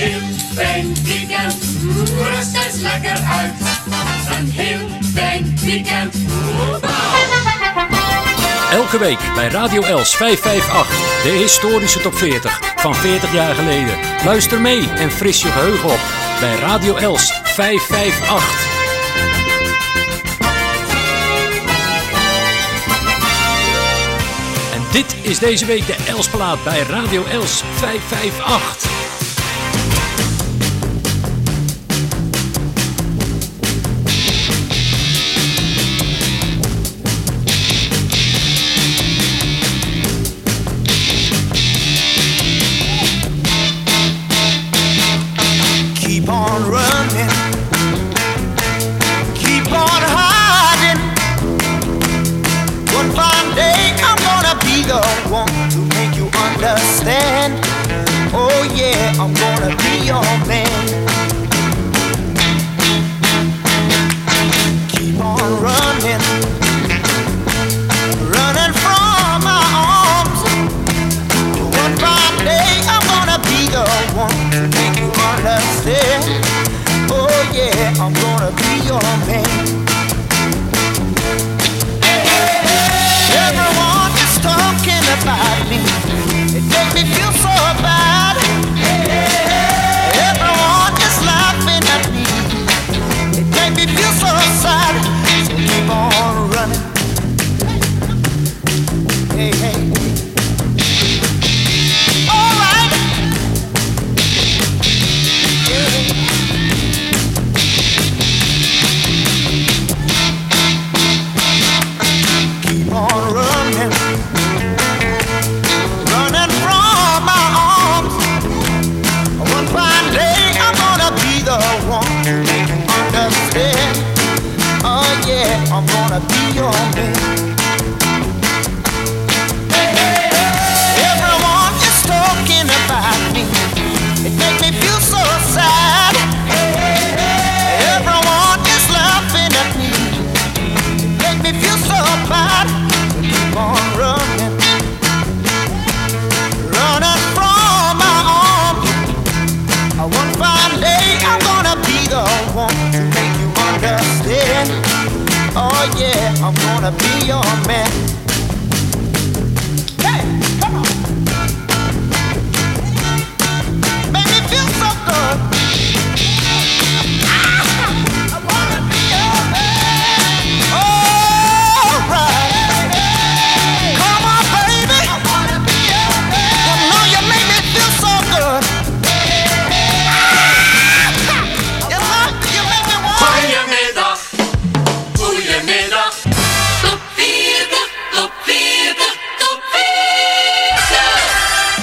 heel fijn weekend. Rust eens lekker uit. Een heel fijn weekend. Elke week bij Radio Els 558, de historische top 40 van 40 jaar geleden. Luister mee en fris je geheugen op bij Radio Els 558. En dit is deze week de Elsplaat bij Radio Els 558.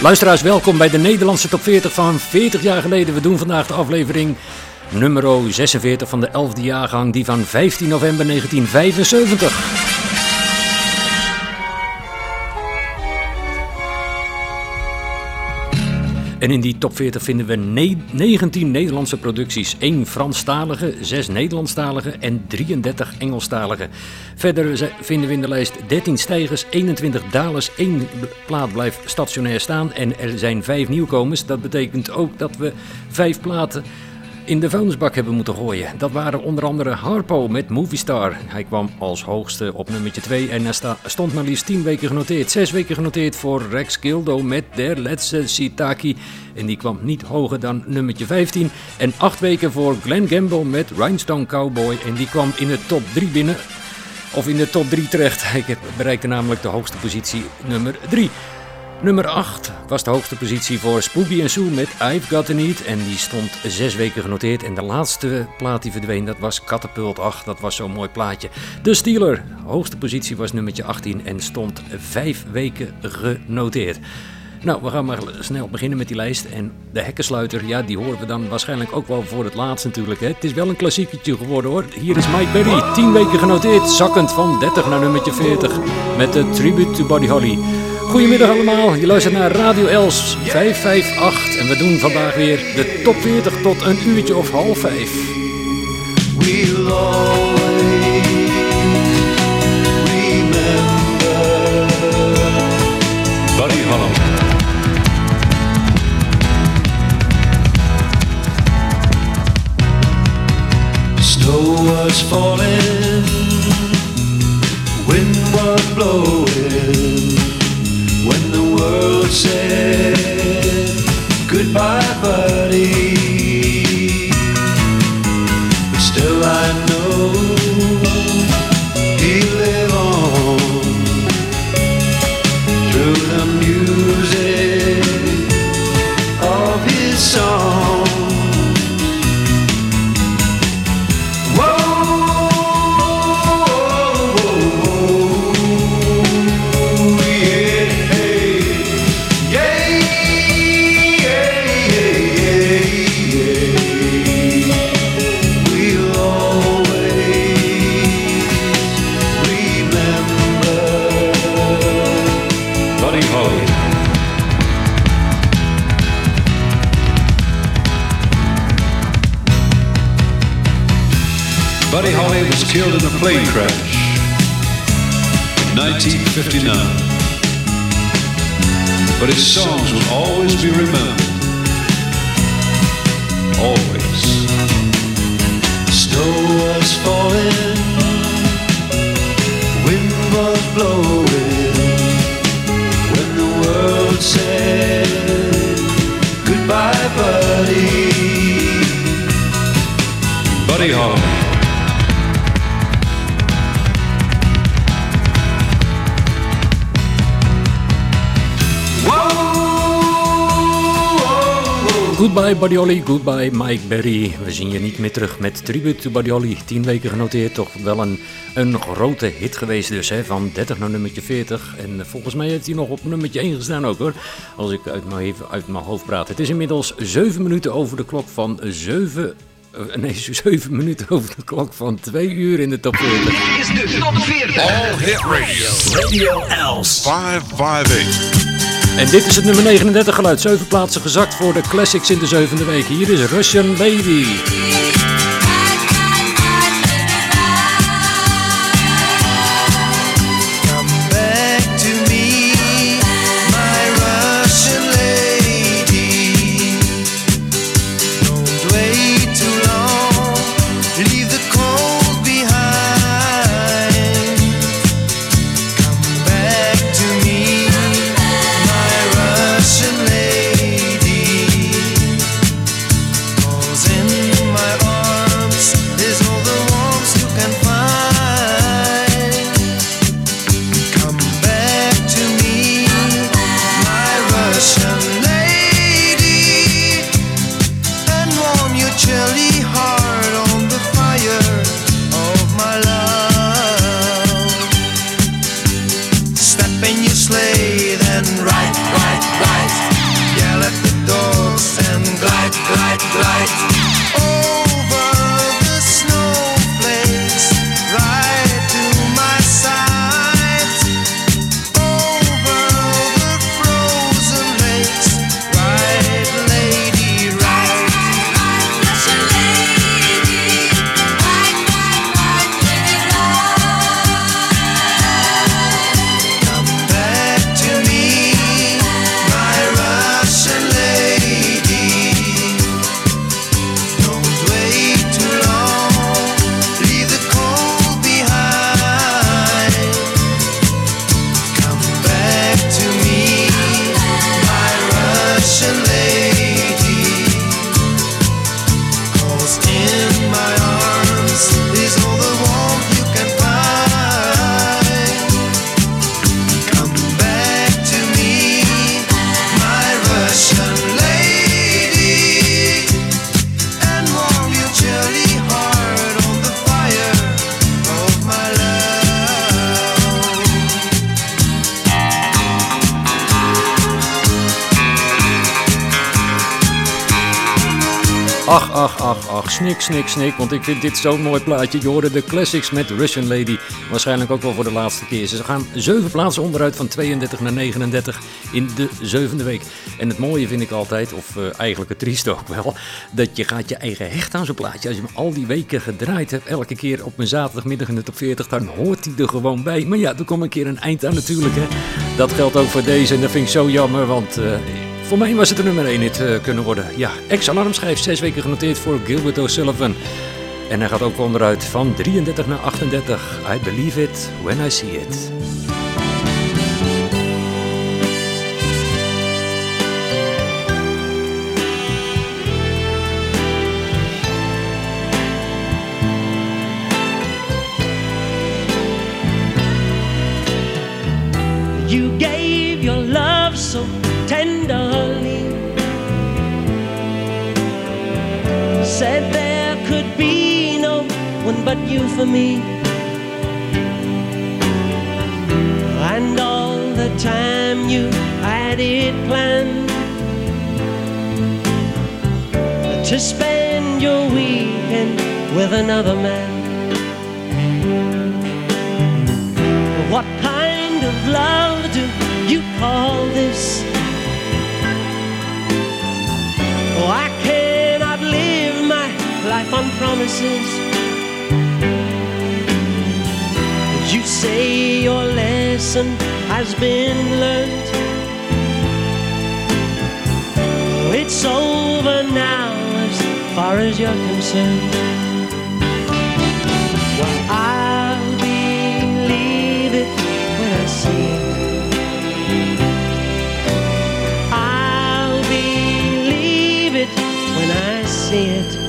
Luisteraars, welkom bij de Nederlandse top 40 van 40 jaar geleden. We doen vandaag de aflevering nummer 46 van de 11e jaargang, die van 15 november 1975. En in die top 40 vinden we 19 Nederlandse producties, 1 Franstalige, 6 Nederlandstalige en 33 Engelstalige. Verder vinden we in de lijst 13 stijgers, 21 dalers, 1 plaat blijft stationair staan en er zijn 5 nieuwkomers. Dat betekent ook dat we 5 platen in de vuilnisbak hebben moeten gooien. Dat waren onder andere Harpo met Movie Star. Hij kwam als hoogste op nummertje 2 en stond maar liefst 10 weken genoteerd. 6 weken genoteerd voor Rex Gildo met Der Letze Sitaki. En die kwam niet hoger dan nummertje 15. En 8 weken voor Glenn Gamble met Rhinestone Cowboy. En die kwam in de top 3 binnen. Of in de top 3 terecht. Ik bereikte namelijk de hoogste positie nummer 3. Nummer 8 was de hoogste positie voor Spooky en Sue met I've Got a Need. En die stond zes weken genoteerd. En de laatste plaat die verdween, dat was Catapult 8. Dat was zo'n mooi plaatje. De Steeler, hoogste positie was nummertje 18 en stond vijf weken genoteerd. Nou, we gaan maar snel beginnen met die lijst. En de hekkensluiter, ja, die horen we dan waarschijnlijk ook wel voor het laatst natuurlijk. Hè. Het is wel een klassieketje geworden hoor. Hier is Mike Berry, 10 weken genoteerd, zakkend van 30 naar nummertje 40. Met de Tribute to Buddy Holly. Goedemiddag allemaal, je luistert naar Radio Els 558 en we doen vandaag weer de top 40 tot een uurtje of half vijf. We'll was falling, wind was blowing. When the world said goodbye, buddy. Plane crash in 1959. But his songs will always be remembered. Always. Snow was falling, wind was blowing. When the world said goodbye, buddy. Buddy Holly. Goodbye Buddy Holly, goodbye Mike Berry. We zien je niet meer terug met Tribute to Buddy Holly. Tien weken genoteerd, toch wel een, een grote hit geweest dus. Hè? Van 30 naar nummertje 40. En volgens mij heeft hij nog op nummertje 1 gestaan ook hoor. Als ik uit mijn, even uit mijn hoofd praat. Het is inmiddels 7 minuten over de klok van 7... eh, Nee, 7 minuten over de klok van 2 uur in de top 40. is de top 40. All Hit Radio. Radio Els. 558. En dit is het nummer 39 geluid. 7 plaatsen gezakt voor de classics in de zevende week. Hier is Russian Lady. Ach, ach, snik, snik, snik. Want ik vind dit zo'n mooi plaatje. Je hoorde de classics met Russian Lady. Waarschijnlijk ook wel voor de laatste keer. Ze gaan zeven plaatsen onderuit van 32 naar 39 in de zevende week. En het mooie vind ik altijd, of eh, eigenlijk het trieste ook wel, dat je gaat je eigen hecht aan zo'n plaatje. Als je hem al die weken gedraaid hebt, elke keer op een zaterdagmiddag in de top 40, dan hoort hij er gewoon bij. Maar ja, er komt een keer een eind aan natuurlijk. Hè. Dat geldt ook voor deze en dat vind ik zo jammer, want... eh, voor mij was het de nummer 1 hit eh, kunnen worden. Ja, ex-alarmschijf, zes weken genoteerd voor Gilbert O'Sullivan. En hij gaat ook onderuit van 33 naar 38. I believe it when I see it. You gave your love so Said there could be no one but you for me. And all the time you had it planned to spend your weekend with another man. What kind of love do you call this? Oh, I on promises. You say your lesson has been learned. It's over now as far as you're concerned. Well, I'll believe it when I see it. I'll believe it when I see it.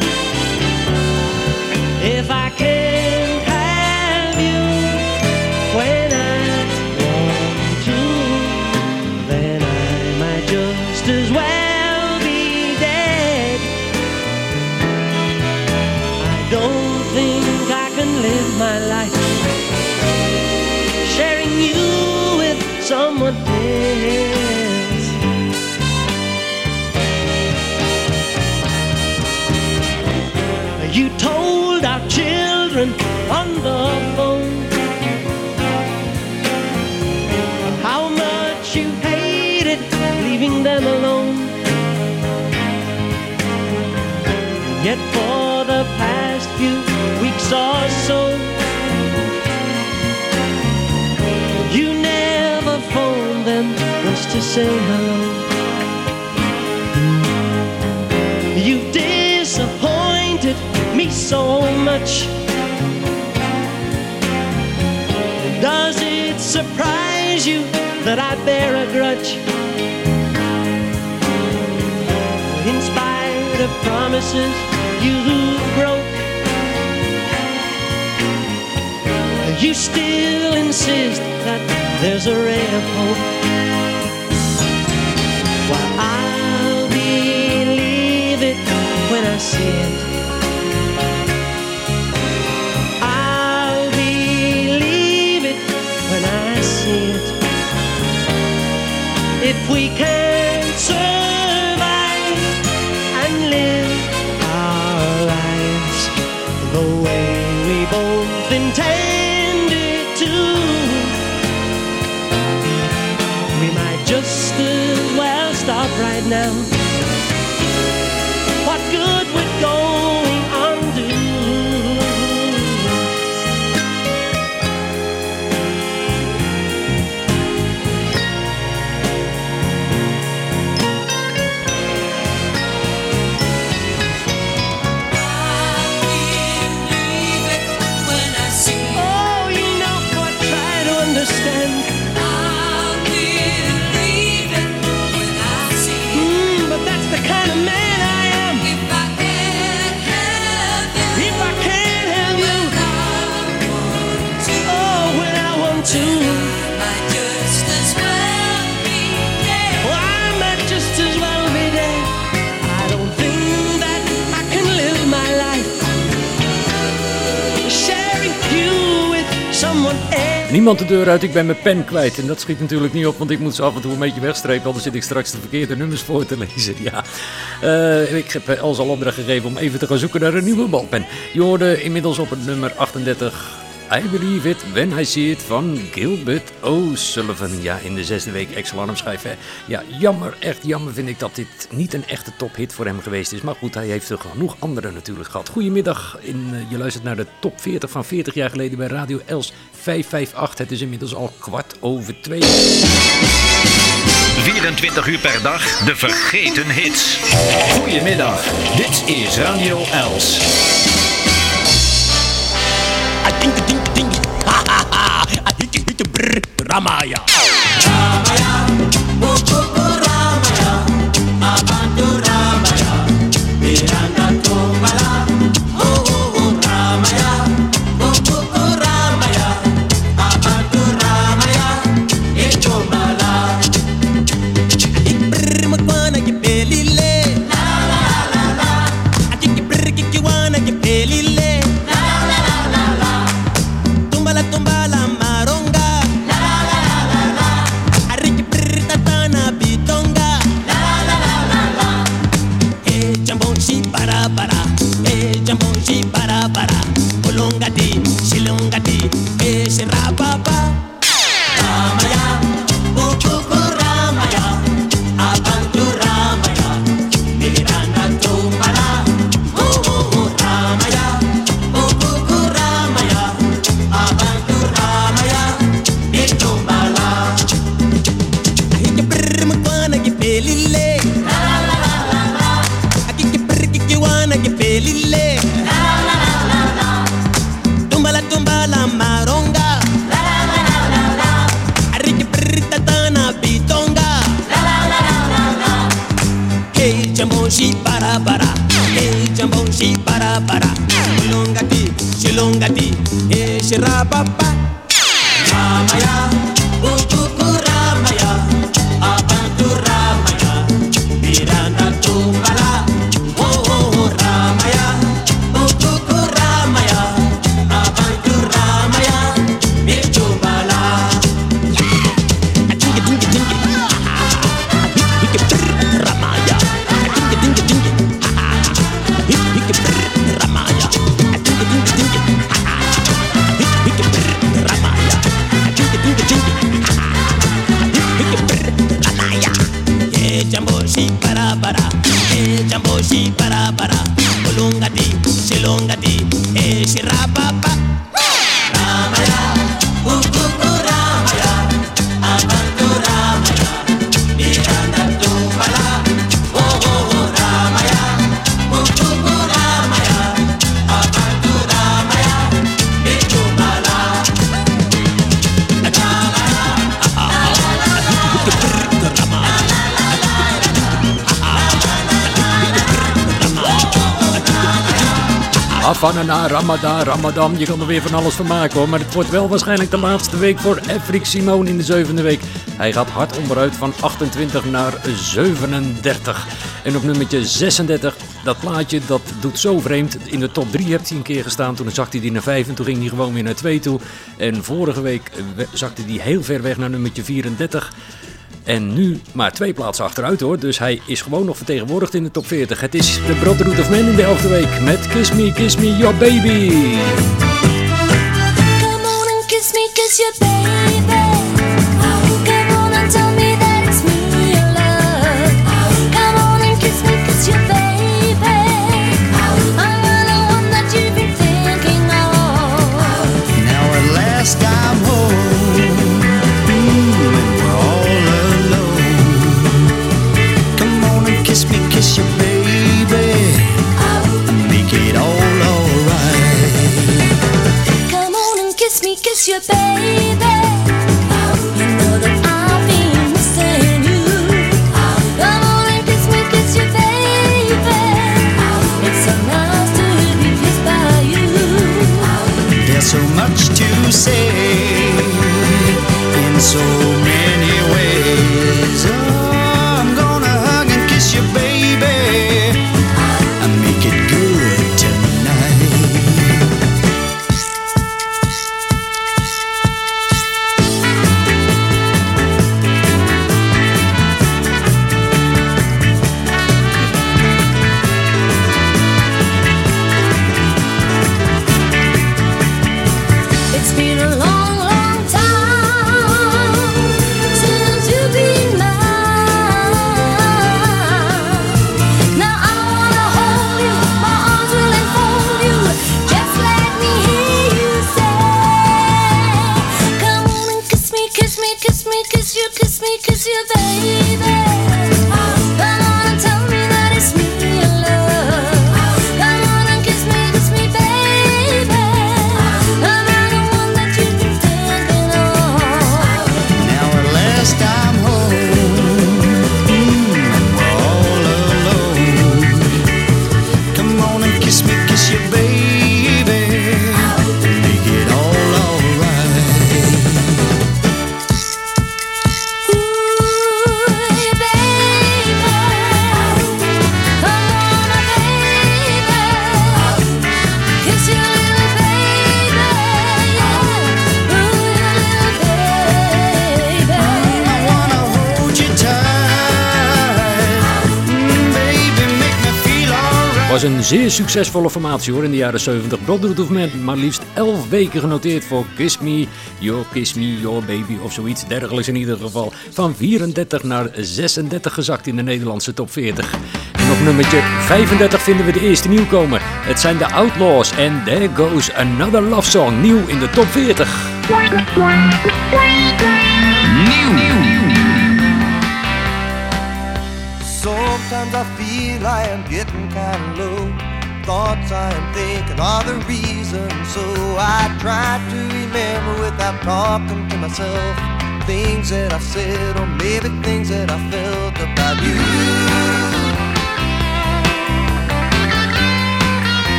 Few weeks or so, you never phoned them just to say hello. You've disappointed me so much. Does it surprise you that I bear a grudge? In spite of promises you broke, you still insist that there's a ray of hope. Well, I'll believe it when I see it. I'll believe it when I see it. If we can survive and live our lives the way we both intended Niemand de deur uit, ik ben mijn pen kwijt. En dat schiet natuurlijk niet op, want ik moet ze af en toe een beetje wegstrepen. Anders zit ik straks de verkeerde nummers voor te lezen. Ja. Eh, ik heb Els al opdracht gegeven om even te gaan zoeken naar een nieuwe balpen. Je hoorde inmiddels op het nummer 38 I Believe It When I See It van Gilbert O'Sullivan. Ja, in de zesde week ex-alarm schijf. hè. Ja, jammer, echt jammer vind ik dat dit niet een echte tophit voor hem geweest is. Maar goed, hij heeft er genoeg anderen natuurlijk gehad. Goedemiddag, in, eh, je luistert naar de top 40 van 40 jaar geleden bij Radio Els 558. Het is inmiddels al kwart over twee. 24 uur per dag, de vergeten hits. Goedemiddag, dit is Radio Els. a ding రామాయ రామయ రామయ Bye bye. Afanana, Ramadan, Ramadan. Je kan er weer van alles van maken hoor. Maar het wordt wel waarschijnlijk de laatste week voor Efrik Simon in de zevende week. Hij gaat hard onderuit van 28 naar 37. En op nummertje 36, dat plaatje dat doet zo vreemd. In de top 3 heeft hij een keer gestaan. Toen zakte hij naar 5 en toen ging hij gewoon weer naar 2 toe. En vorige week we- zakte hij heel ver weg naar nummertje 34. En nu maar twee plaatsen achteruit hoor. Dus hij is gewoon nog vertegenwoordigd in de top 40. Het is de Brotherhood of Man in de elfde week. Met Kiss Me, Kiss Me, Your Baby. Come on and kiss me, kiss your baby. Succesvolle formatie hoor in de jaren 70. Brotherhood of Man, maar liefst 11 weken genoteerd voor Kiss Me, Your Kiss Me, Your Baby of zoiets dergelijks in ieder geval. Van 34 naar 36 gezakt in de Nederlandse top 40. En op nummertje 35 vinden we de eerste nieuwkomer. Het zijn de Outlaws en There Goes Another Love Song, nieuw in de top 40. Sometimes I feel I am getting kind of low. Thoughts I am thinking are the reason. So I try to remember without talking to myself. Things that I've said, or maybe things that I felt about you.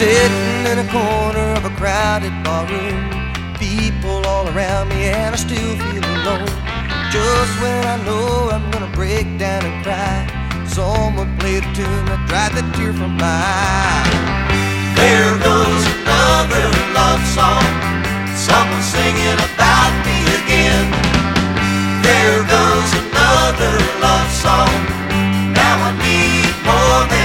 Sitting in a corner of a crowded barroom. People all around me, and I still feel alone. Just when I know I'm gonna break down and cry, someone played a tune that dried the tear from my eye. There goes another love song, someone singing about me again. There goes another love song. Now I need more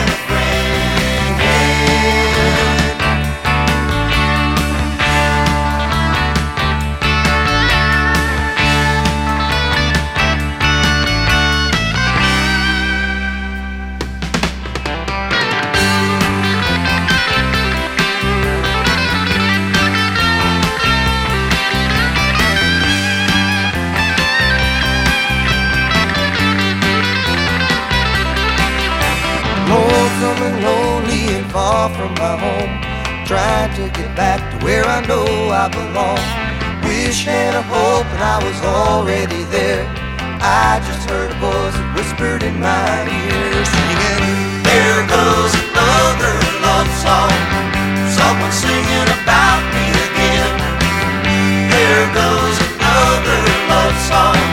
to get back to where I know I belong. Wish and a hope and I was already there. I just heard a voice that whispered in my ear, singing, There goes another love song. Someone singing about me again. There goes another love song.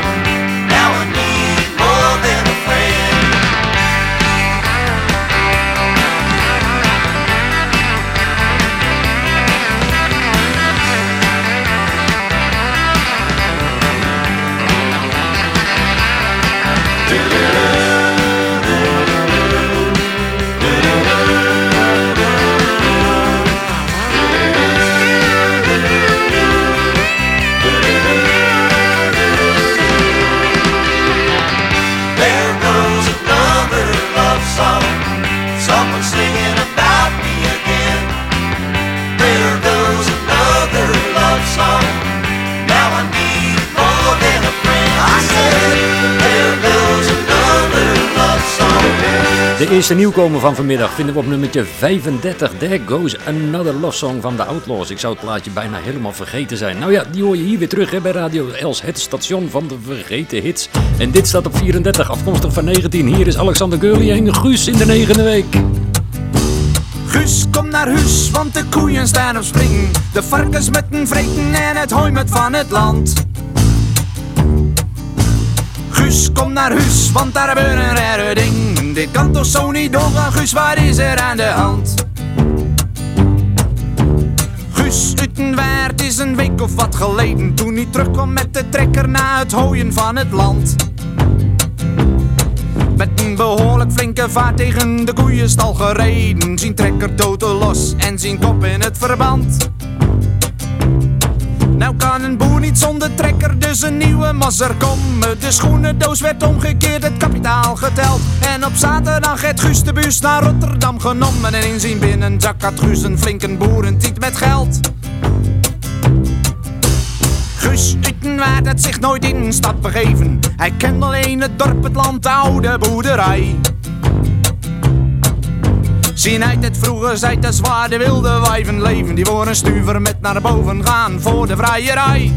Eerste nieuwkomer van vanmiddag vinden we op nummertje 35. There goes another love song van de Outlaws. Ik zou het plaatje bijna helemaal vergeten zijn. Nou ja, die hoor je hier weer terug hè, bij Radio Els, het station van de vergeten hits. En dit staat op 34, afkomstig van 19. Hier is Alexander Gurley en Guus in de negende week. Guus, kom naar huis, want de koeien staan op spring. De varkens met een vreten en het hooi met van het land. Guus, kom naar huis, want daar een rare ding. Dit kan toch zo niet doorgaan, Guus, wat is er aan de hand? Guus Utenwaard is een week of wat geleden Toen hij terugkwam met de trekker na het hooien van het land Met een behoorlijk flinke vaart tegen de koeienstal gereden Zien trekker totaal los en zien kop in het verband nou kan een boer niet zonder trekker, dus een nieuwe masser komen. De schoenendoos werd omgekeerd, het kapitaal geteld. En op zaterdag het Guus de bus naar Rotterdam genomen. En in zijn binnenzak had Guus een flinke boerentiet met geld. Guus Utenwaard had zich nooit in stad begeven. Hij kent alleen het dorp, het land, de oude boerderij. Zien uit het vroege zijt de zwaar de wilde wijven leven. Die voor een stuver met naar boven gaan voor de vrijerij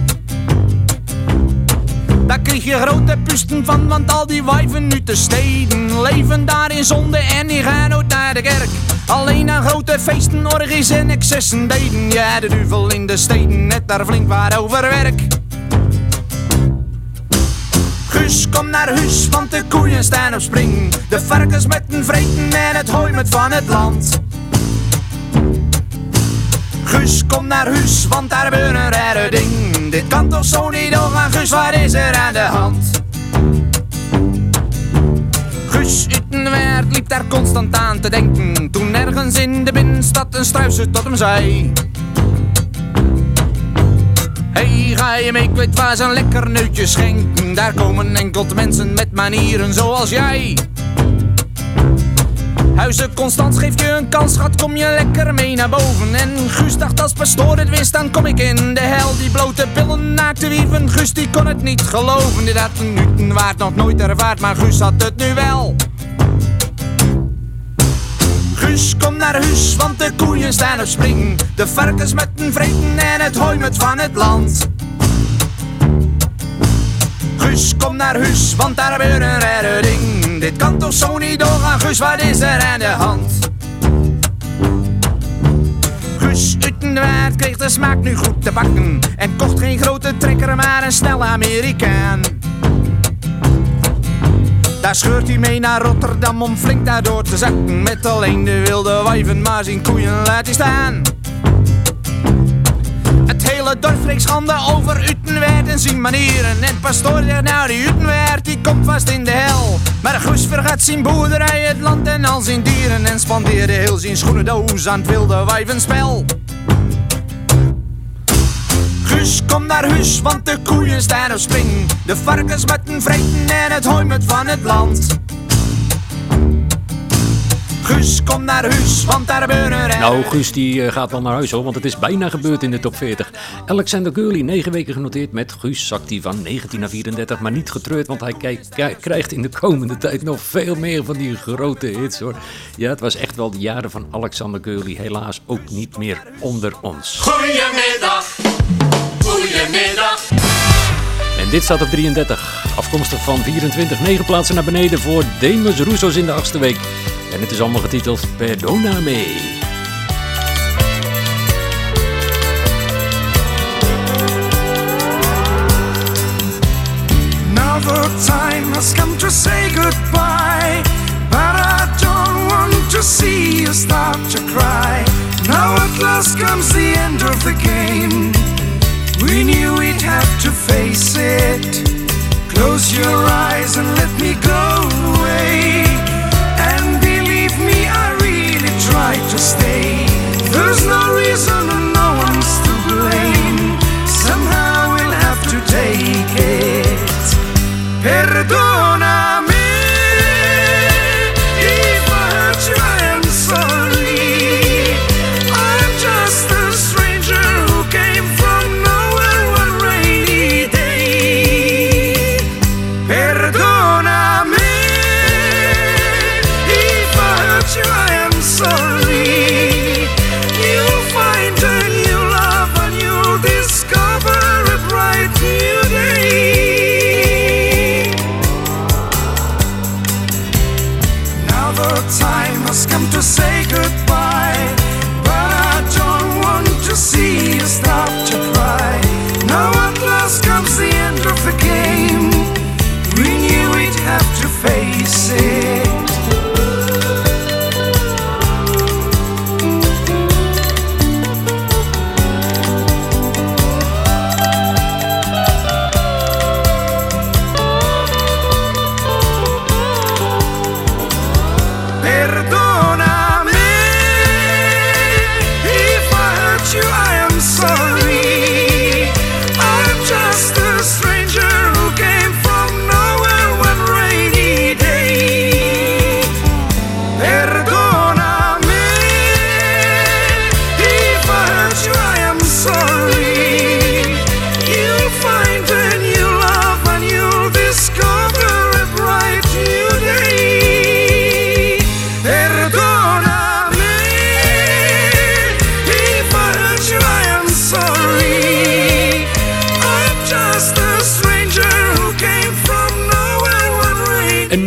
Daar kreeg je grote pusten van, want al die wijven nu te steden Leven daar in zonde en die gaan nooit naar de kerk. Alleen aan grote feesten, orgies en excessen deden. Ja, de duvel in de steden, net daar flink waar over werk Guus, kom naar huis, want de koeien staan op spring. De varkens met een vreten en het hooi met van het land. Guus, kom naar huis, want daar gebeurt een rare ding. Dit kan toch zo niet doorgaan, Guus, wat is er aan de hand? Guus Utenwaard liep daar constant aan te denken. Toen ergens in de binnenstad een struisje tot hem zei. Hey, ga je mee, ik weet waar ze een lekker neutje schenken. Daar komen enkel mensen met manieren zoals jij. Huizen Constans geeft je een kans, schat, kom je lekker mee naar boven. En Guus dacht als pastoor het wist, dan kom ik in de hel. Die blote billen naakte wieven, Guus die kon het niet geloven. Dit had een waard nog nooit ervaard, maar Guus had het nu wel. Guus, kom naar huis, want de koeien staan op spring. De varkens met een vreten en het hooi met van het land. Guus, kom naar huis, want daar gebeurt een rare ding. Dit kan toch zo niet doorgaan, Guus, wat is er aan de hand? Guus Utenwaard kreeg de smaak nu goed te bakken. En kocht geen grote trekker, maar een snelle Amerikaan. Daar scheurt hij mee naar Rotterdam om flink daardoor te zakken. Met alleen de wilde wijven, maar zijn koeien laat hij staan. Het hele dorp spreekt schande over Utenwaard en zijn manieren. En pastoor zegt nou, die Utenwaard die komt vast in de hel. Maar Guus vergat zijn boerderij, het land en al zijn dieren. En spandeerde heel zijn schoenendoos aan het wilde wijvenspel. Guus, kom naar huis, want de koeien staan op spring. De varkens met een vreten en het hooi met van het land. Guus, kom naar huis, want daar gebeuren er... Nou, Guus die eh, gaat wel naar huis hoor, want het is bijna gebeurd in de top 40. Alexander Gurley, 9 weken genoteerd met Guus, zakt hij van 19 naar 34, maar niet getreurd, want hij krijgt in de komende tijd nog veel meer van die grote hits hoor. Ja, het was echt wel de jaren van Alexander Gurley, helaas ook niet meer onder ons. Goedemiddag, goedemiddag. En dit staat op 33, afkomstig van 24, 9 plaatsen naar beneden voor Demus Roussos in de achtste week. En het is allemaal getiteld Perdona Me. Now the time has come to say goodbye. But I don't want to see you start to cry. Now at last comes the end of the game. We knew we'd have to face it. Close your eyes and let me go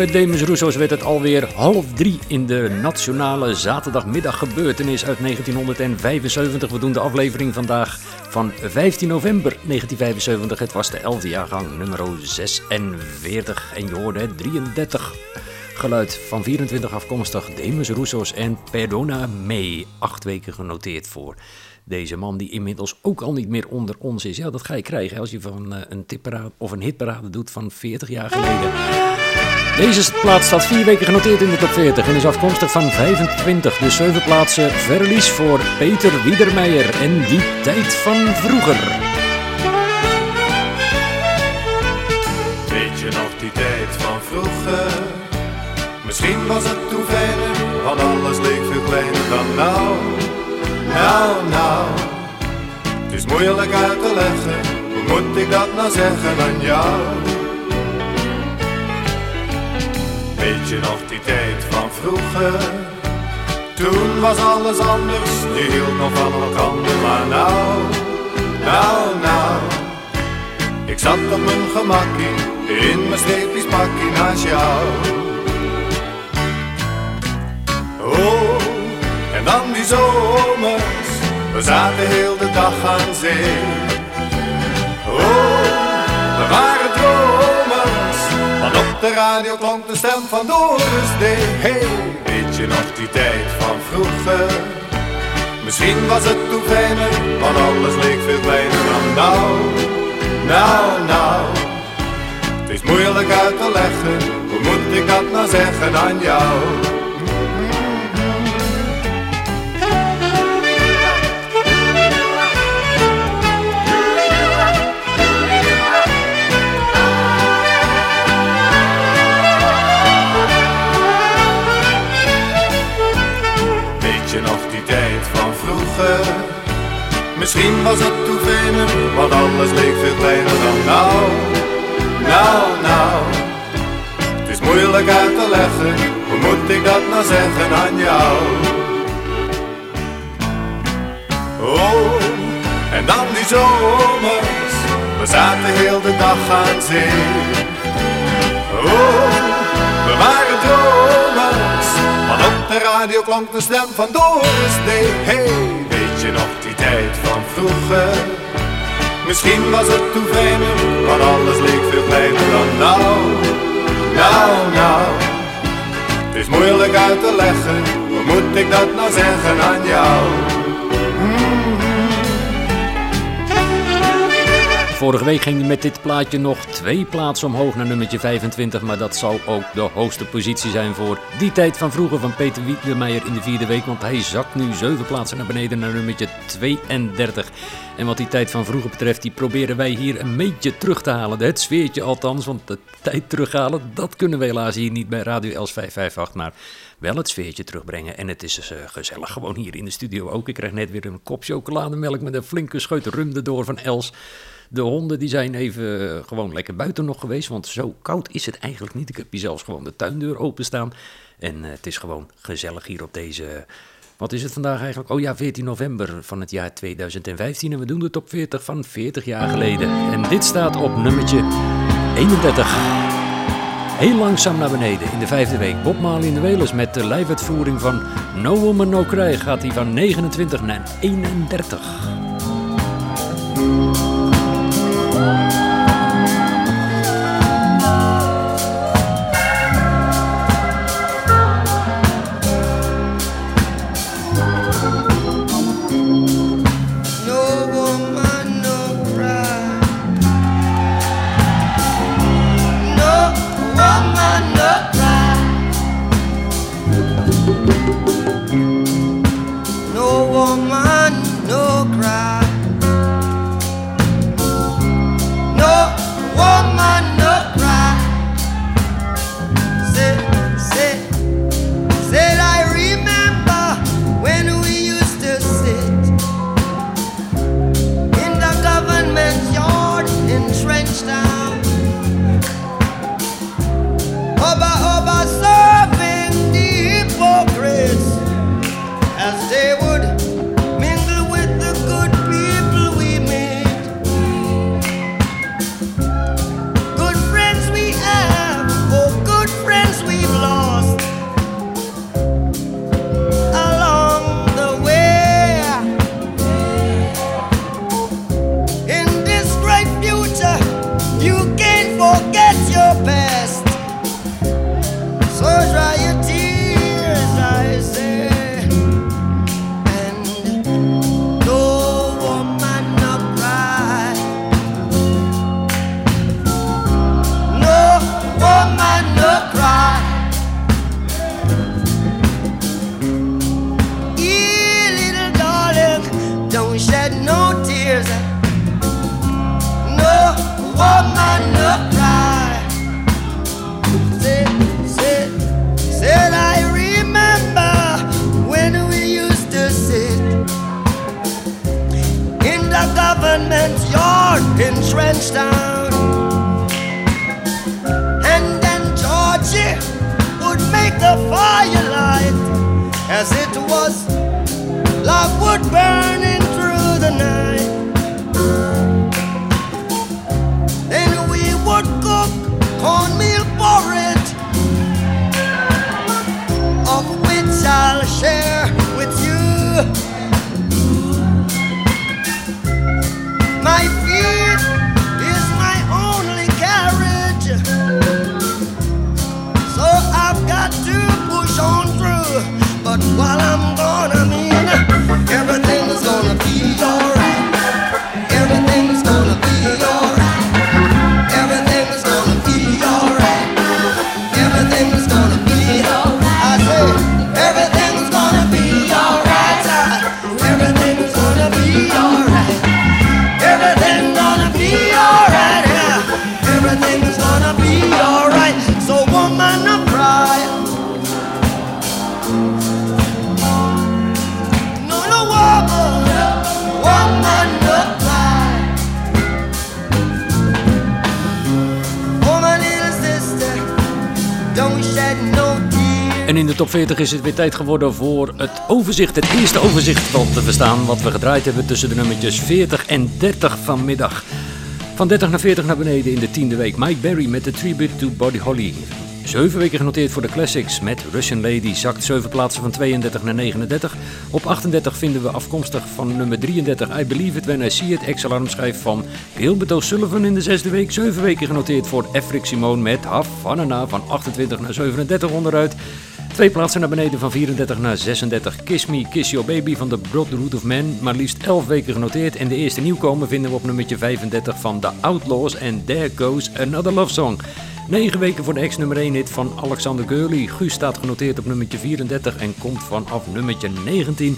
met Demus Roussos werd het alweer half drie in de nationale zaterdagmiddag gebeurtenis uit 1975. We doen de aflevering vandaag van 15 november 1975. Het was de 11e jaargang, nummer 46. En je hoorde het 33 geluid van 24 afkomstig. Demus Roussos en Perdona Me. Acht weken genoteerd voor deze man die inmiddels ook al niet meer onder ons is. Ja, dat ga je krijgen als je van eh, een tipparade of een hitparade doet van 40 jaar geleden. Deze plaats staat vier weken genoteerd in de top 40 en is afkomstig van 25. Dus 7 plaatsen verlies voor Peter Wiedermeijer en die tijd van vroeger. Weet je nog die tijd van vroeger? Misschien was het toen verder, want alles leek veel kleiner dan nou. Nou, nou, het is moeilijk uit te leggen. Hoe moet ik dat nou zeggen aan jou? Weet je nog die tijd van vroeger? Toen was alles anders, je hield nog van elkaar, maar nou, nou, nou. Ik zat op mijn gemakkie, in mijn streepjes pakkie naast jou. Oh, en dan die zomers, we zaten heel de dag aan zee. Oh, we waren de radio klonk de stem van Doris D. Hey, weet je nog die tijd van vroeger? Misschien was het toen fijner, want alles leek veel kleiner dan nou. Nou, nou, het is moeilijk uit te leggen. Hoe moet ik dat nou zeggen aan jou? Misschien was het fijner, want alles leek veel kleiner dan nou. Nou, nou, het is moeilijk uit te leggen. Hoe moet ik dat nou zeggen aan jou? Oh, en dan die zomers, we zaten heel de dag aan zee. Oh, we waren want de radio klonk de stem van Doris D. Hey, weet je nog die tijd van vroeger? Misschien was het toen fijner, want alles leek veel kleiner dan nou. Nou, nou, het is moeilijk uit te leggen. Hoe moet ik dat nou zeggen aan jou? Vorige week ging met dit plaatje nog twee plaatsen omhoog naar nummertje 25. Maar dat zal ook de hoogste positie zijn voor die tijd van vroeger van Peter Wiedemeijer in de vierde week. Want hij zakt nu zeven plaatsen naar beneden naar nummertje 32. En wat die tijd van vroeger betreft, die proberen wij hier een beetje terug te halen. Het sfeertje althans, want de tijd terughalen, dat kunnen we helaas hier niet bij Radio Els 558. Maar wel het sfeertje terugbrengen. En het is dus, gezellig gewoon hier in de studio ook. Ik krijg net weer een kop chocolademelk met een flinke scheut rum erdoor van Els. De honden die zijn even eh, gewoon lekker buiten nog geweest, want zo koud is het eigenlijk niet. Ik heb hier zelfs gewoon de tuindeur openstaan. En eh, het is gewoon gezellig hier op deze... Wat is het vandaag eigenlijk? Oh ja, 14 november van het jaar 2015. En we doen de top 40 van 40 jaar geleden. En dit staat op nummertje 31. Heel langzaam naar beneden in de vijfde week. Bob Marley in de Welers met de live-uitvoering van No Woman No Cry gaat hij van 29 naar 31. Provincetown. And then Georgie would make the firelight as it was logwood burning through the night. while I'm gonna mean everything. De top 40 is het weer tijd geworden voor het overzicht. Het eerste overzicht van te verstaan wat we gedraaid hebben tussen de nummertjes 40 en 30 vanmiddag. Van 30 naar 40 naar beneden in de tiende week. Mike Berry met de tribute to Buddy Holly. Zeven weken genoteerd voor de Classics met Russian Lady. Zakt 7 plaatsen van 32 naar 39. Op 38 vinden we afkomstig van nummer 33 I Believe It When I See It. Ex-alarmschijf van Gilbert O'Sullivan in de zesde week. Zeven weken genoteerd voor Efrik Simone met Havana van 28 naar 37 onderuit. Twee plaatsen naar beneden van 34 naar 36. Kiss Me, Kiss Your Baby van de Brotherhood of Man. Maar liefst 11 weken genoteerd. En de eerste nieuwkomer vinden we op nummertje 35 van The Outlaws. En There Goes Another Love Song. 9 weken voor de ex-nummer 1 hit van Alexander Gurley. Guus staat genoteerd op nummertje 34 en komt vanaf nummertje 19.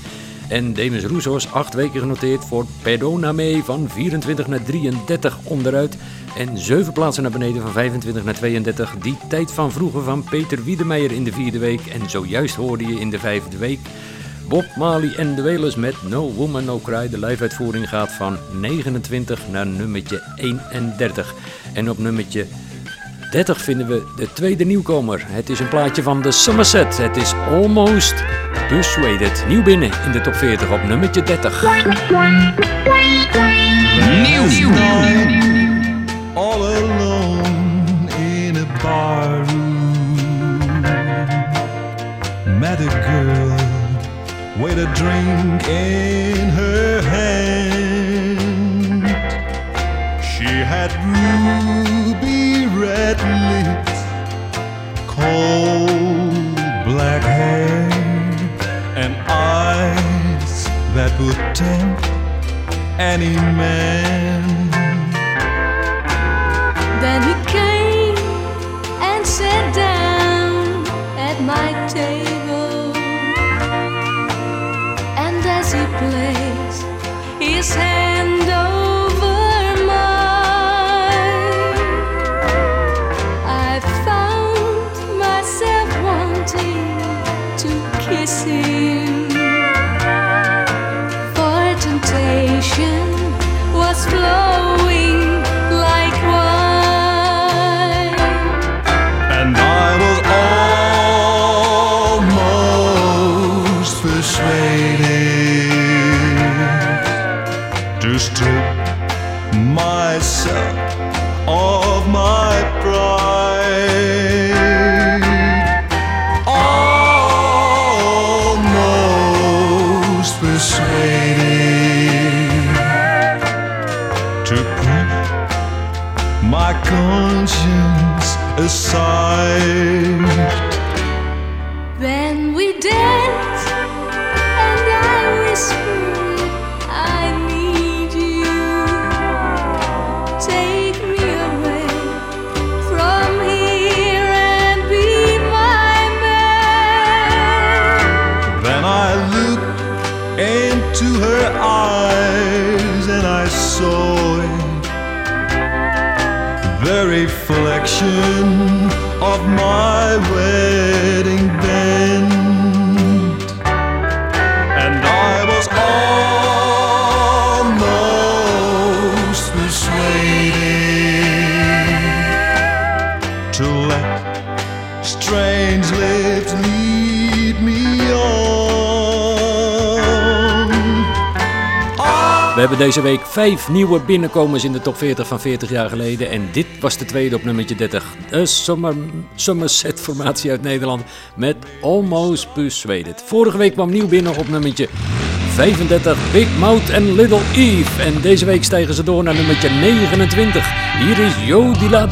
En Demis Roussos 8 weken genoteerd voor Perdoname van 24 naar 33 onderuit. En 7 plaatsen naar beneden van 25 naar 32. Die tijd van vroeger van Peter Wiedemeijer in de vierde week. En zojuist hoorde je in de vijfde week Bob Marley en de Wailers met No Woman No Cry. De live-uitvoering gaat van 29 naar nummertje 31. En op nummertje 30 vinden we de tweede nieuwkomer. Het is een plaatje van de Somerset. Het is Almost Persuaded. Nieuw binnen in de top 40 op nummertje 30. Nieuw. All alone in a bar room. Met a girl with a drink in would tempt any man. hebben deze week vijf nieuwe binnenkomers in de top 40 van 40 jaar geleden. En dit was de tweede op nummertje 30. De Summer, Somerset formatie uit Nederland met Almost Persuaded. Vorige week kwam nieuw binnen op nummertje 35 Big Mouth en Little Eve. En deze week stijgen ze door naar nummertje 29. Hier is Yo Dila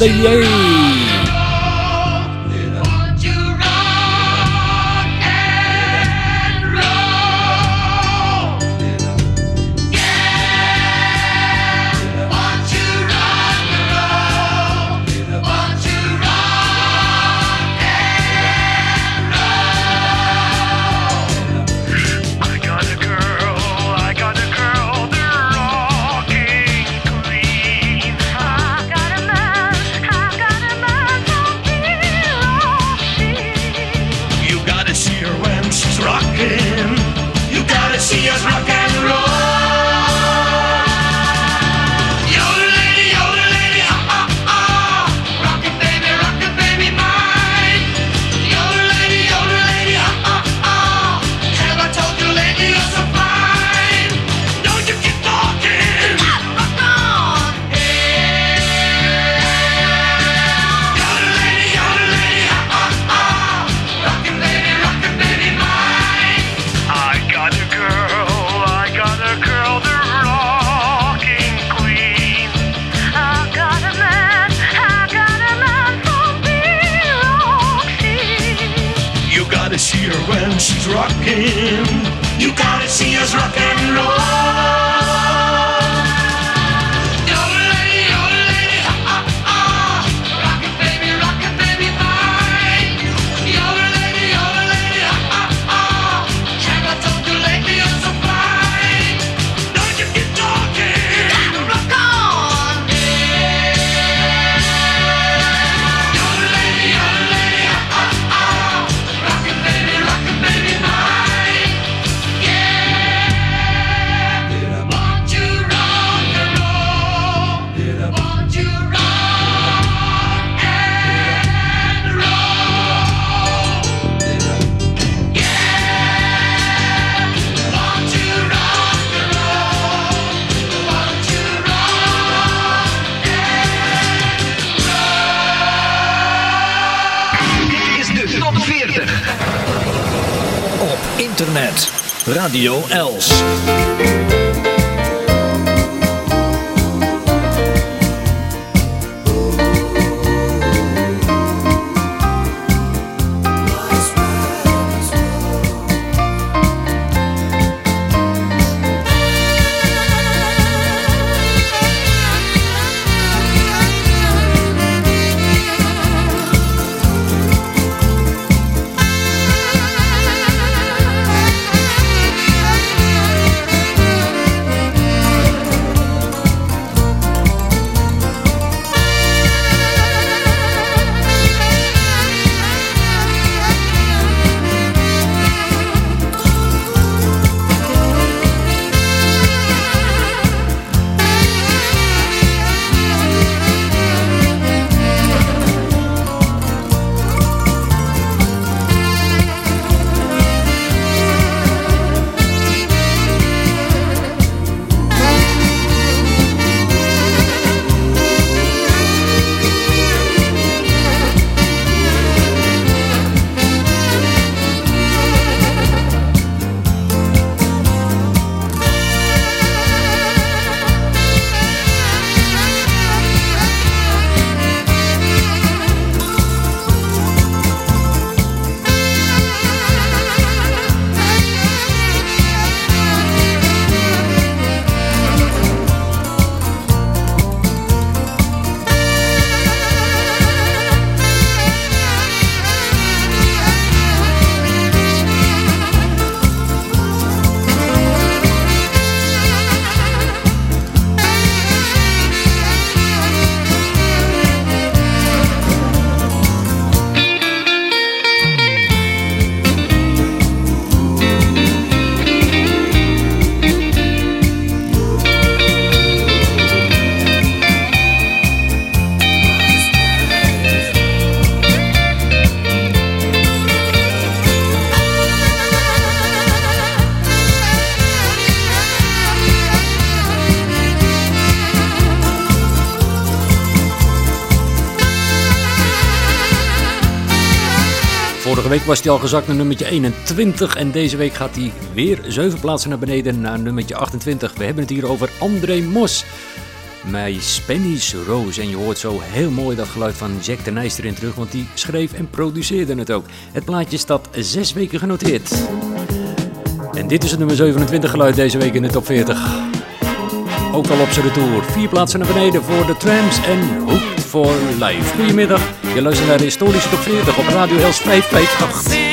Vorige week was hij al gezakt naar nummertje 21 en deze week gaat hij weer 7 plaatsen naar beneden naar nummertje 28. We hebben het hier over André Mos. My Spanish Rose. En je hoort zo heel mooi dat geluid van Jack de Nijs erin terug, want die schreef en produceerde het ook. Het plaatje staat zes weken genoteerd. En dit is het nummer 27 geluid deze week in de top 40. Ook al op zijn retour. Vier plaatsen naar beneden voor de Trams en Hooked for Life. Goedemiddag, je luistert naar de historische top 40 op Radio Els 558.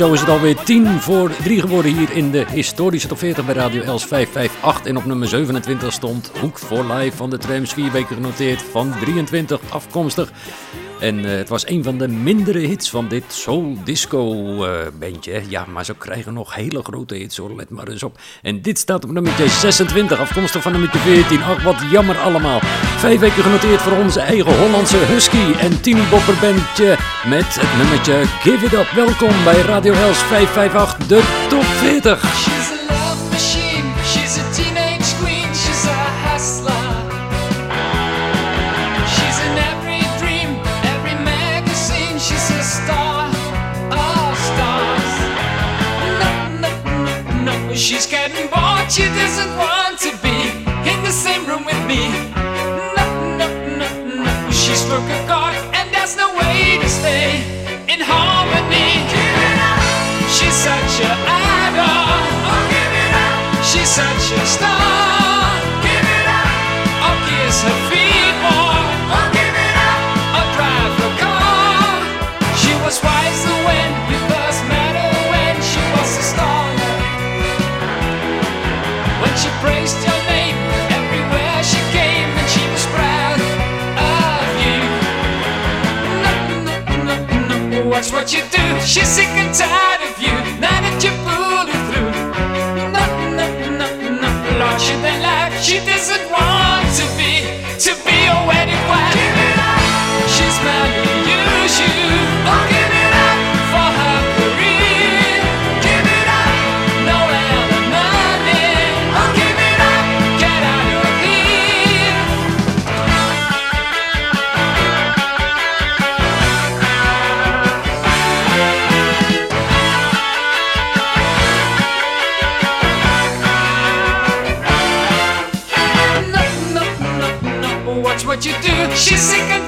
Zo is het alweer 10 voor 3 geworden hier in de historische top 40 bij Radio Els 558. En op nummer 27 stond Hoek for Life van de Trams. Vier weken genoteerd van 23 afkomstig. En eh, het was een van de mindere hits van dit soul disco eh, bandje. Ja, maar ze krijgen nog hele grote hits hoor, let maar eens op. En dit staat op nummer 26, afkomstig van nummer 14. Ach, wat jammer allemaal. Vijf weken genoteerd voor onze eigen Hollandse Husky en Tini Bopper bandje met het nummertje Give It Up. Welkom bij Radio Els 558, de top 40. She doesn't want to be in the same room with me. No, no, no, no. She struck a chord, and there's no way to stay in harmony. Give it up. She's such a idol. She's such a star. You do. She's sick and tired She's sick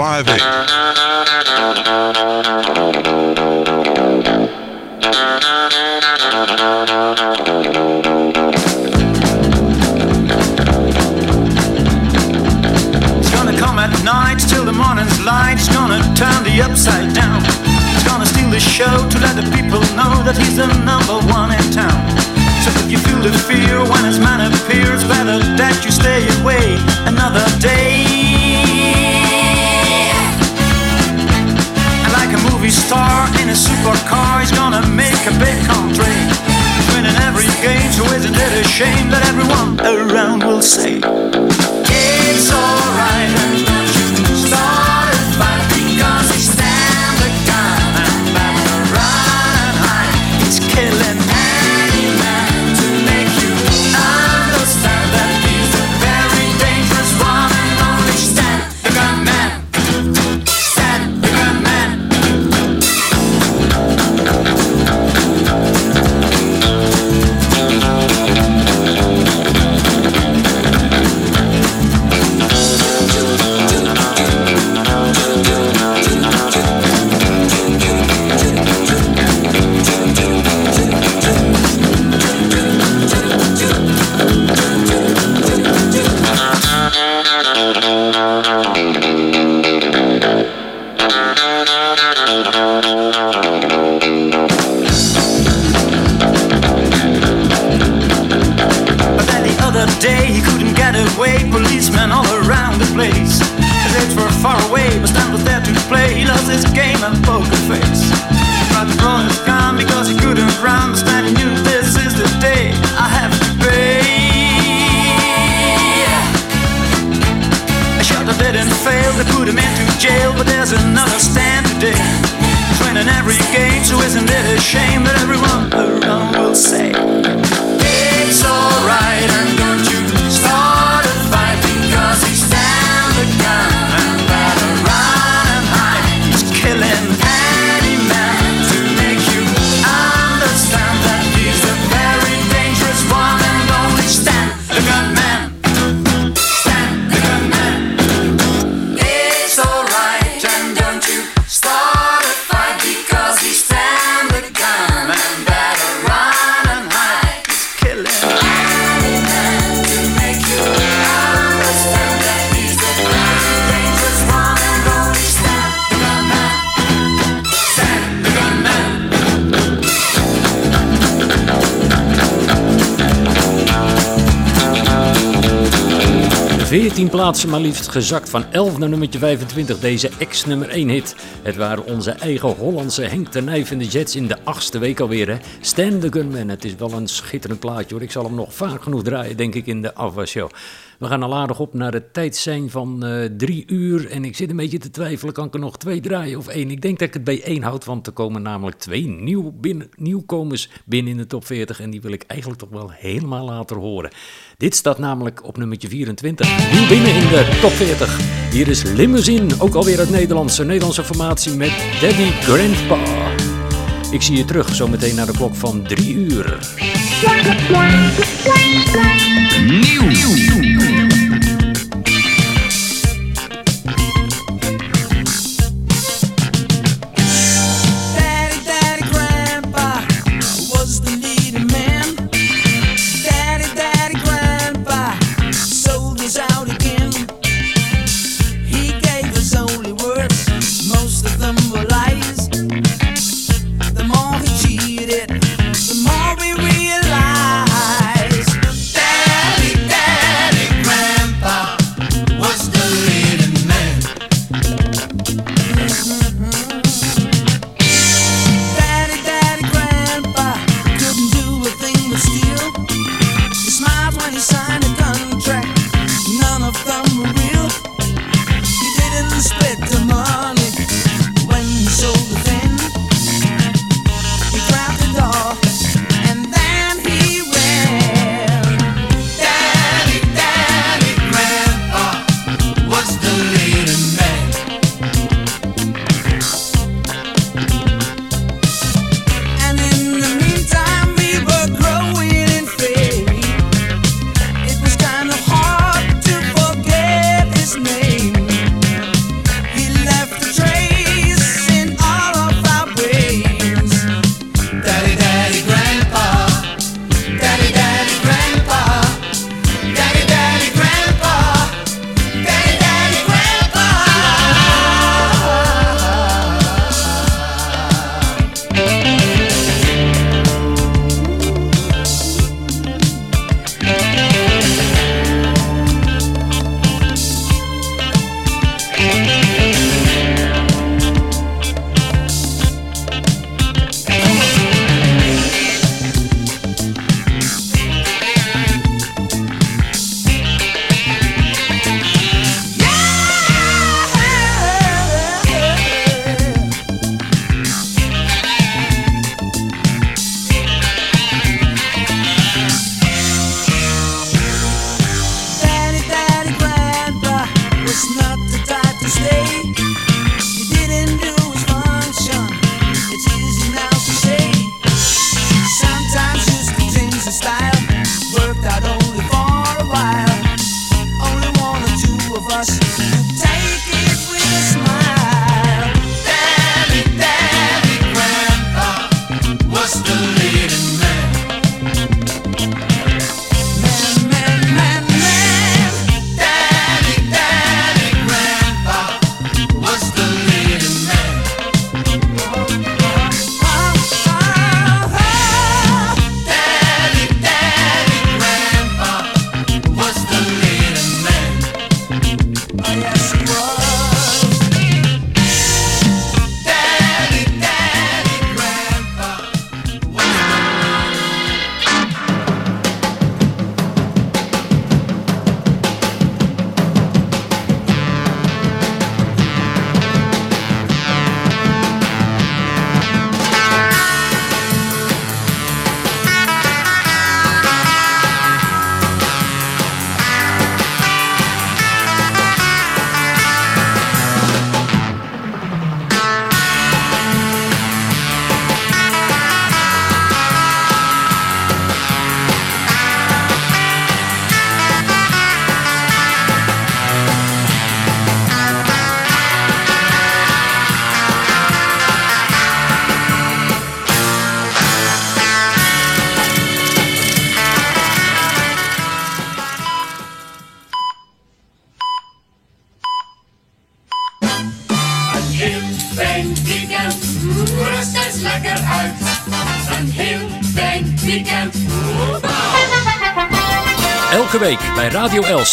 5 8. gezakt van 11 naar nummertje 25, deze ex-nummer 1 hit. Het waren onze eigen Hollandse Henk de Nijf en de Jets in de achtste week alweer. Hè? Stan the Gunman, het is wel een schitterend plaatje hoor. Ik zal hem nog vaak genoeg draaien, denk ik, in de afwasshow. We gaan al aardig op naar het tijd zijn van uh, drie uur. En ik zit een beetje te twijfelen, kan ik er nog twee draaien of één? Ik denk dat ik het bij één houd, want er komen namelijk twee nieuw binnen, nieuwkomers binnen in de top 40. En die wil ik eigenlijk toch wel helemaal later horen. Dit staat namelijk op nummertje 24. Nieuw binnen in de top 40. Hier is Limousine, ook alweer het Nederlandse. Nederlandse formatie met Daddy Grandpa. Ik zie je terug zometeen naar de klok van 3 uur. Nieuw.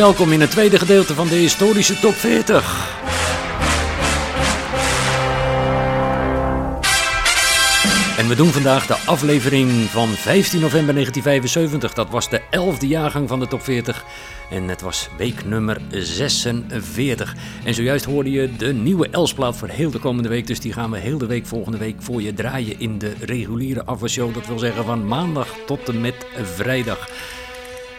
Welkom in het tweede gedeelte van de historische top 40. En we doen vandaag de aflevering van 15 november 1975. Dat was de 11e jaargang van de top 40. En het was week nummer 46. En zojuist hoorde je de nieuwe Elsplaat voor heel de komende week. Dus die gaan we heel de week volgende week voor je draaien in de reguliere afwasshow. Dat wil zeggen van maandag tot en met vrijdag.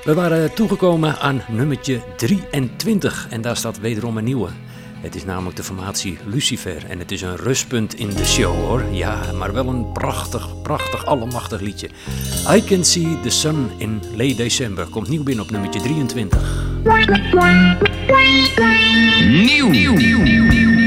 We waren toegekomen aan nummertje 23 en daar staat wederom een nieuwe. Het is namelijk de formatie Lucifer en het is een rustpunt in de show hoor. Ja, maar wel een prachtig, prachtig, allemachtig liedje. I Can See the Sun in Late December komt nieuw binnen op nummertje 23. Nieuw. I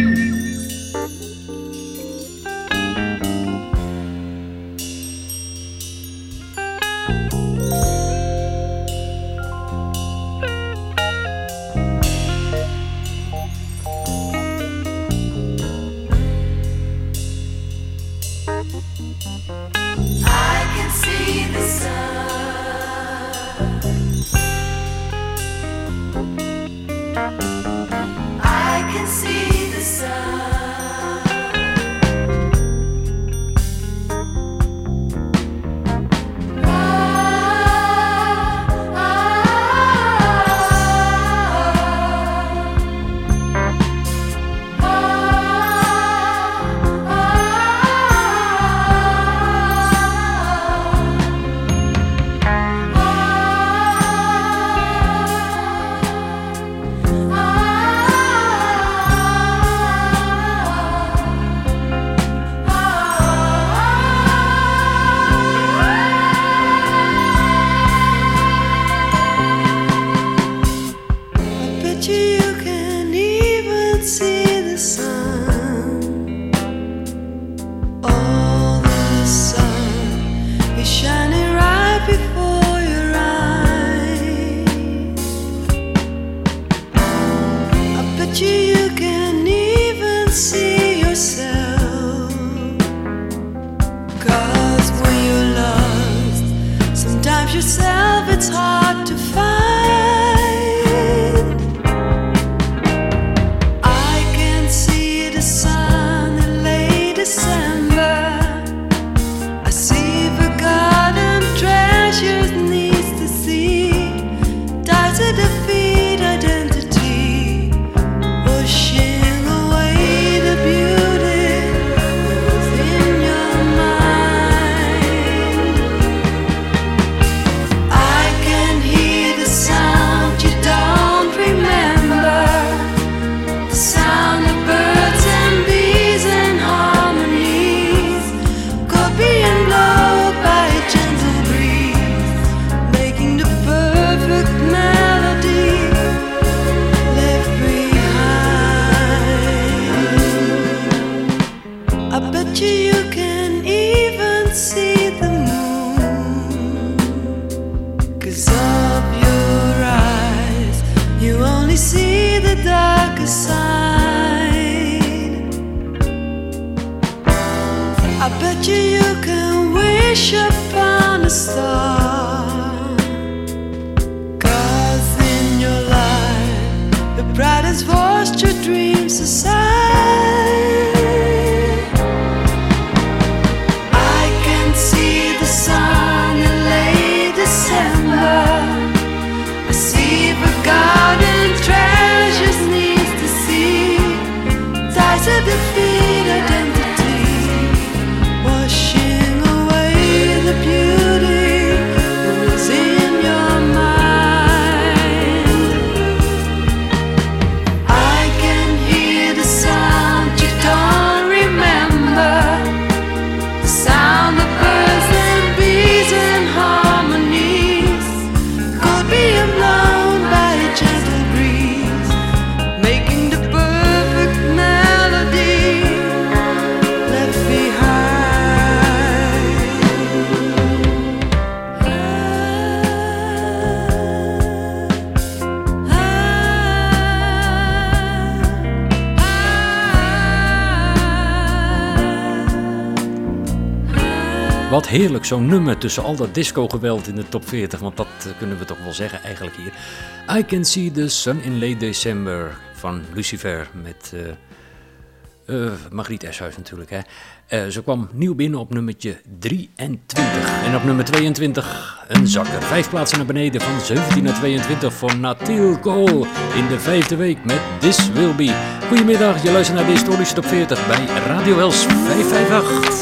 zo'n nummer tussen al dat disco-geweld in de top 40, want dat eh, kunnen we toch wel zeggen eigenlijk hier. I Can See The Sun in Late December van Lucifer met uh, uh, Margriet Eshuis natuurlijk. Hè. Ze kwam nieuw binnen op nummertje 23. En op nummer 22 een zakker. Vijf plaatsen naar beneden van 17 naar 22 voor Natil Cole in de vijfde week met This Will Be. Goedemiddag, je luistert naar de historische top 40 bij Radio Els 558.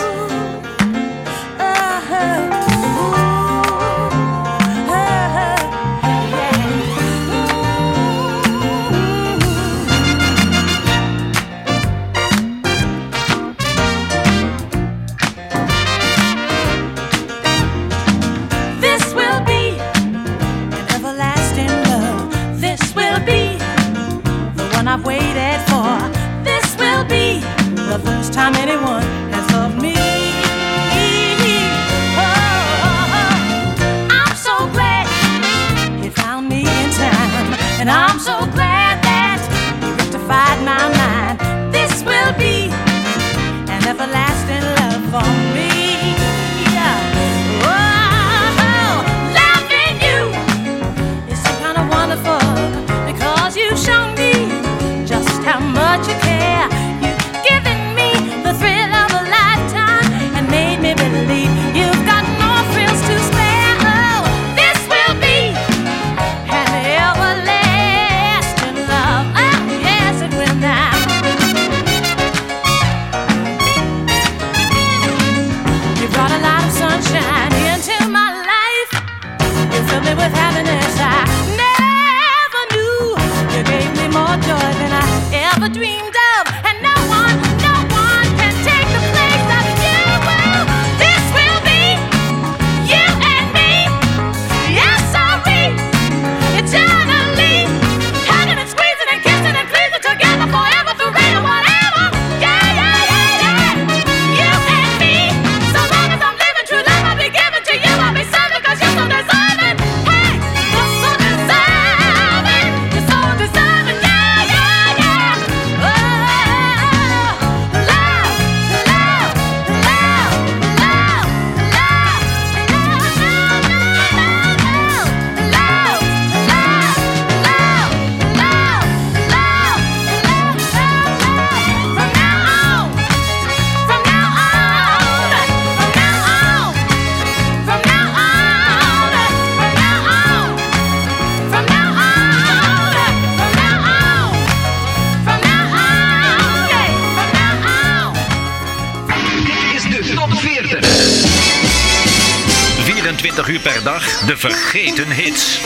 vergeten hits.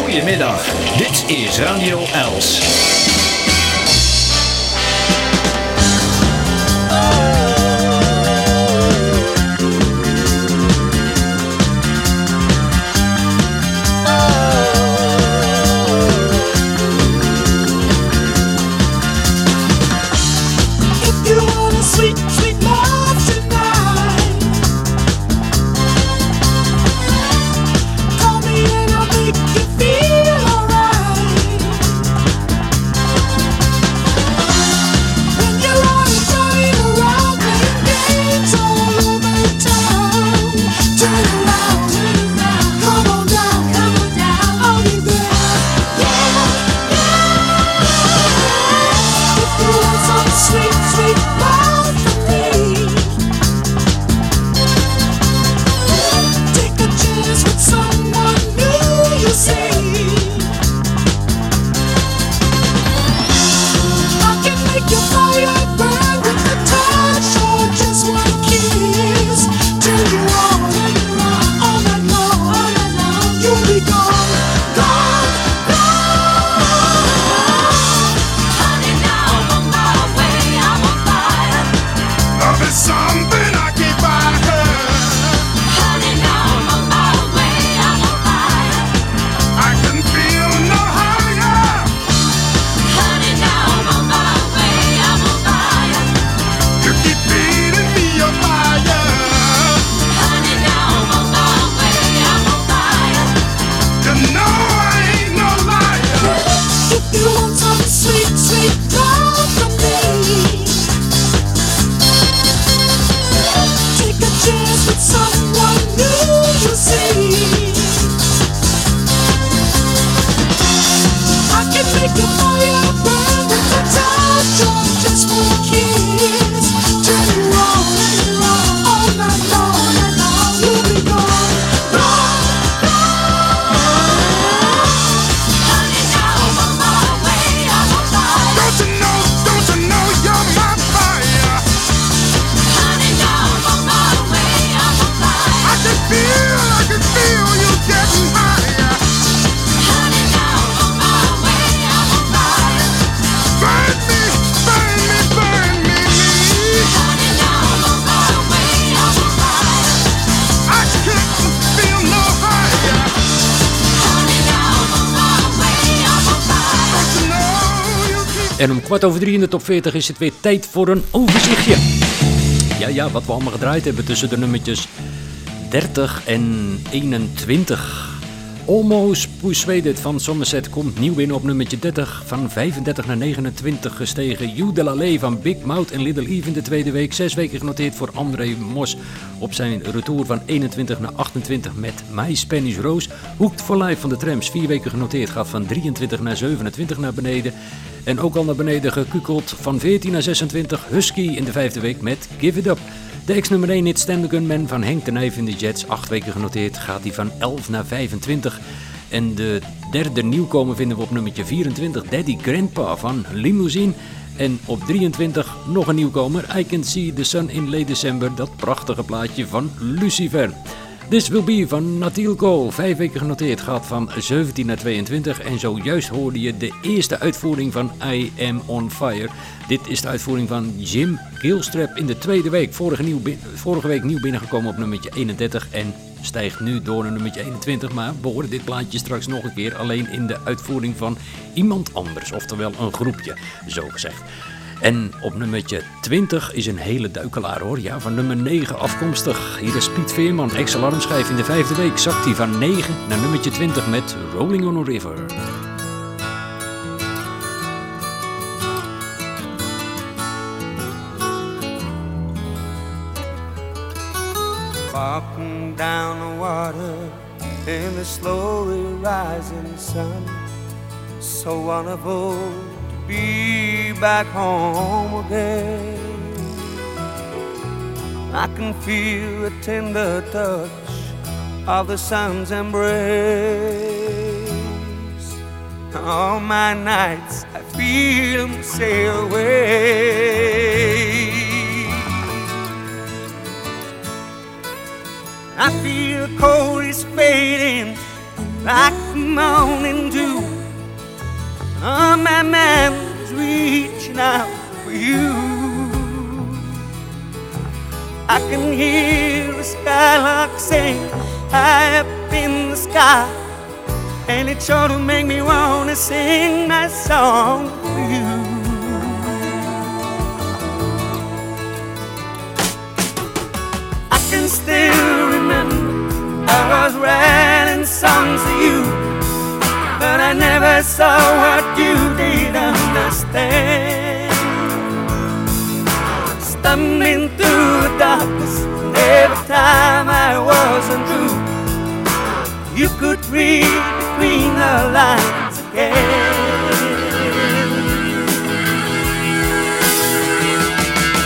Goedemiddag, dit is Radio kwart over drie in de top 40 is het weer tijd voor een overzichtje. Ja, ja, wat we allemaal gedraaid hebben tussen de nummertjes 30 en 21. Almost Persuaded van Somerset komt nieuw binnen op nummertje 30. Van 35 naar 29 gestegen. You de la Lay van Big Mouth en Little Eve in de tweede week. Zes weken genoteerd voor André Mos op zijn retour van 21 naar 28 met My Spanish Rose. Hooked for Life van de Trams. Vier weken genoteerd. Gaat van 23 naar 27 naar beneden. En ook al naar beneden gekukeld van 14 naar 26. Husky in de vijfde week met Give It Up. De ex-nummer 1 hit Stand the Gunman van Henk de Nijf in de Jets. Acht weken genoteerd gaat hij van 11 naar 25. En de derde nieuwkomer vinden we op nummertje 24. Daddy Grandpa van Limousine. En op 23 nog een nieuwkomer. I Can See the Sun in Late December. Dat prachtige plaatje van Lucifer. This Will Be van Natilco. Vijf weken genoteerd. Gaat van 17 naar 22. En zojuist hoorde je de eerste uitvoering van I Am On Fire. Dit is de uitvoering van Jim Gilstrap in de tweede week. Vorige, nieuw vorige week nieuw binnengekomen op nummertje 31. En stijgt nu door naar nummertje 21. Maar we dit plaatje straks nog een keer. Alleen in de uitvoering van iemand anders. Oftewel een groepje, zo gezegd. En op nummertje 20 is een hele duikelaar hoor. Ja, van nummer 9 afkomstig. Hier is Piet Veerman, ex-alarmschijf in de vijfde week. Zakt hij van 9 naar nummertje 20 met Rolling on a River. Walking down the water in the slowly rising sun. So wonderful be back home again. I can feel the tender touch of the sun's embrace. All my nights I feel him sail away. I feel the cold is fading like the morning dew. Oh, my man is reaching out for you. I can hear the skylark sing high up in the sky, and it sure to make me wanna sing my song for you. I can still remember I was writing songs to you, but I never saw what you did understand. Stumbling through the darkness, and every time I wasn't true, you could read between the lines again.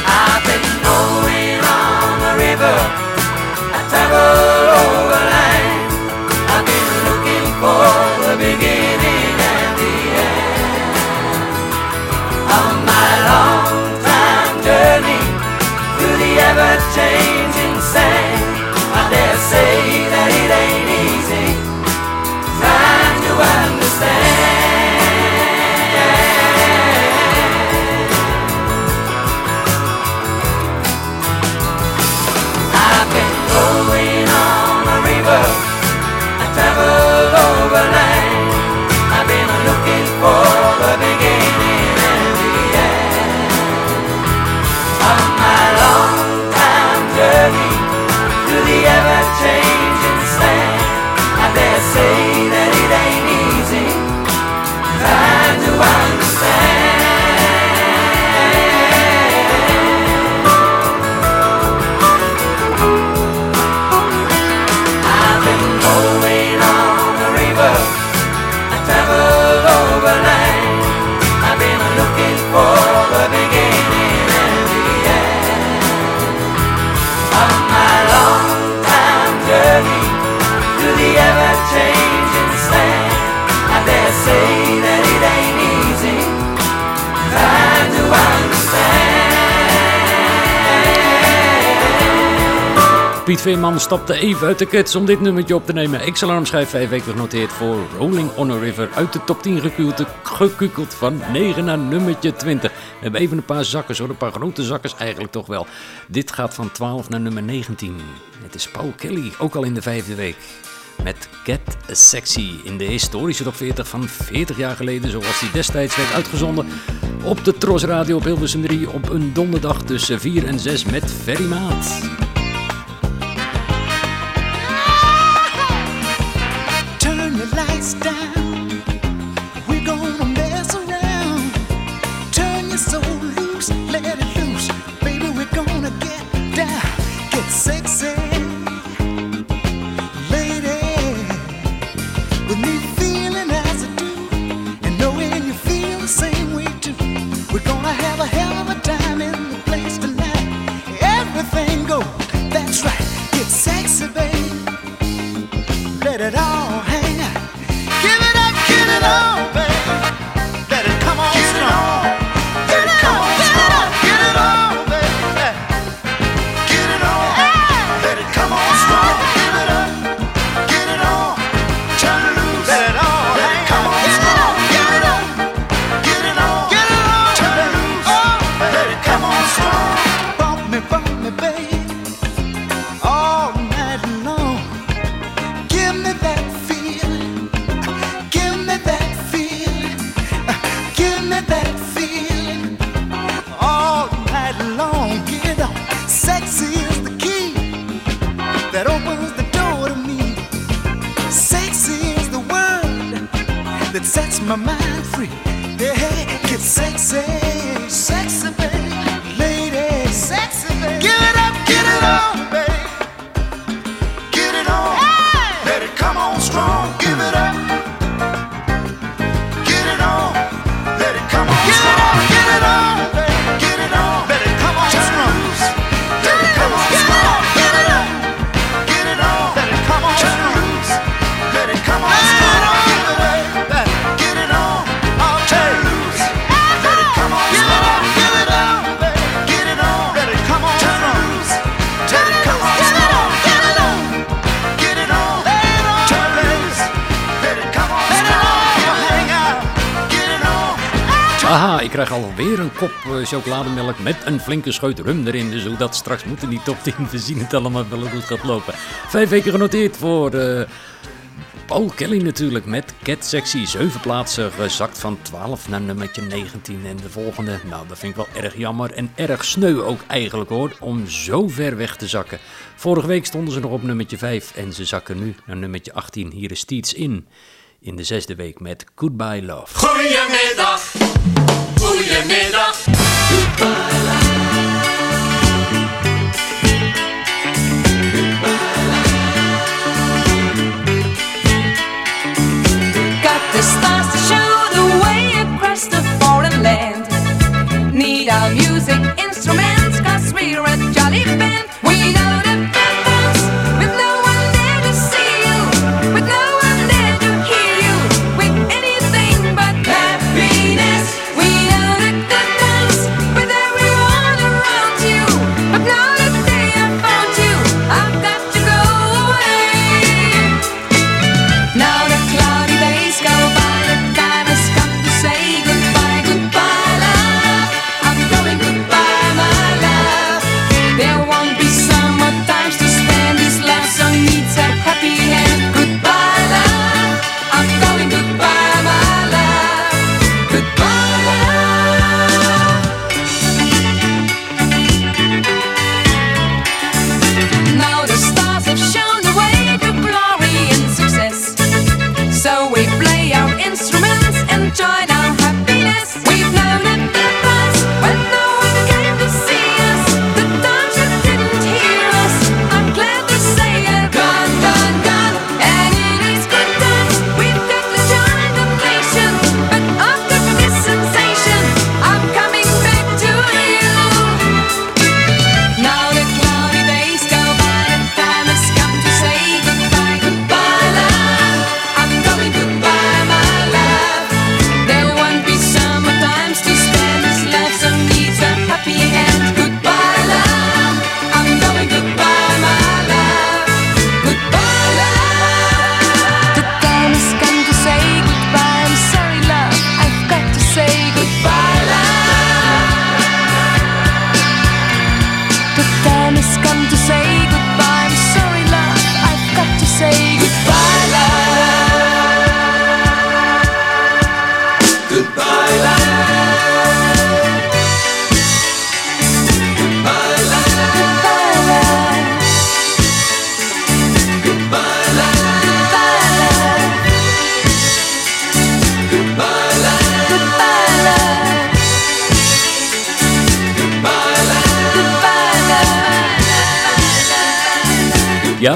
I've been going on the river. I travel of take Piet Veerman stapte even uit de kets om dit nummertje op te nemen. X-Alarm schijf vijf weken genoteerd voor Rolling on a River. Uit de top 10 gekukeld, van 9 naar nummertje 20. We hebben even een paar zakkers hoor, een paar grote zakkers eigenlijk toch wel. Dit gaat van 12 naar nummer 19. Het is Paul Kelly, ook al in de vijfde week. Met Get Sexy in de historische top 40 van 40 jaar geleden, zoals die destijds werd uitgezonden op de Tros Radio op Hilversum 3 op een donderdag tussen 4 en 6 met Ferry Maat. waste chocolademelk met een flinke scheut rum erin. Dus hoe dat straks moet in die top 10, we zien het allemaal wel het gaat lopen. Vijf weken genoteerd voor eh, Paul Kelly natuurlijk met Cat Sexy. Zeven plaatsen gezakt van 12 naar nummertje 19. En de volgende, nou dat vind ik wel erg jammer en erg sneu ook eigenlijk hoor, om zo ver weg te zakken. Vorige week stonden ze nog op nummertje 5 en ze zakken nu naar nummertje 18. Hier is Steeds in. In de zesde week met Goodbye Love. Goedemiddag, goedemiddag. Got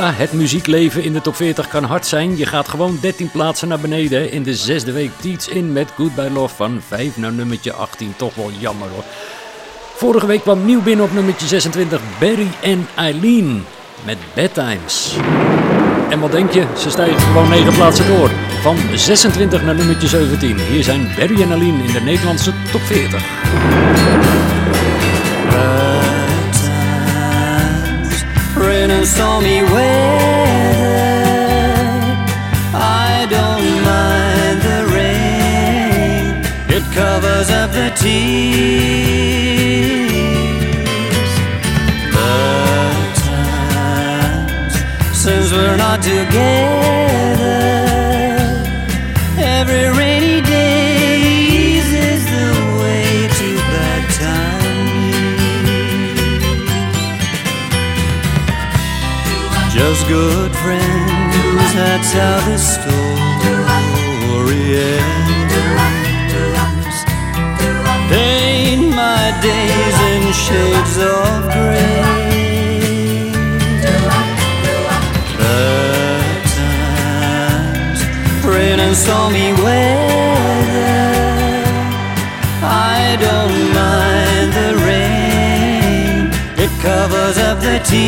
Het muziekleven in de top 40 kan hard zijn. Je gaat gewoon 13 plaatsen naar beneden. In de zesde week Teach In met Goodbye Love van 5 naar nummertje 18. Toch wel jammer hoor. Vorige week kwam nieuw binnen op nummertje 26 Barry en Eileen met Bedtimes. En wat denk je? Ze stijgen gewoon 9 plaatsen door. Van 26 naar nummertje 17. Hier zijn Barry en Eileen in de Nederlandse top 40. And stormy weather. I don't mind the rain, it covers up the tears. The times since we're not together, every Just good friends, that's how this story ends. Paint my days in shades of gray. Bad times, rain and stormy weather. Covers up the tears.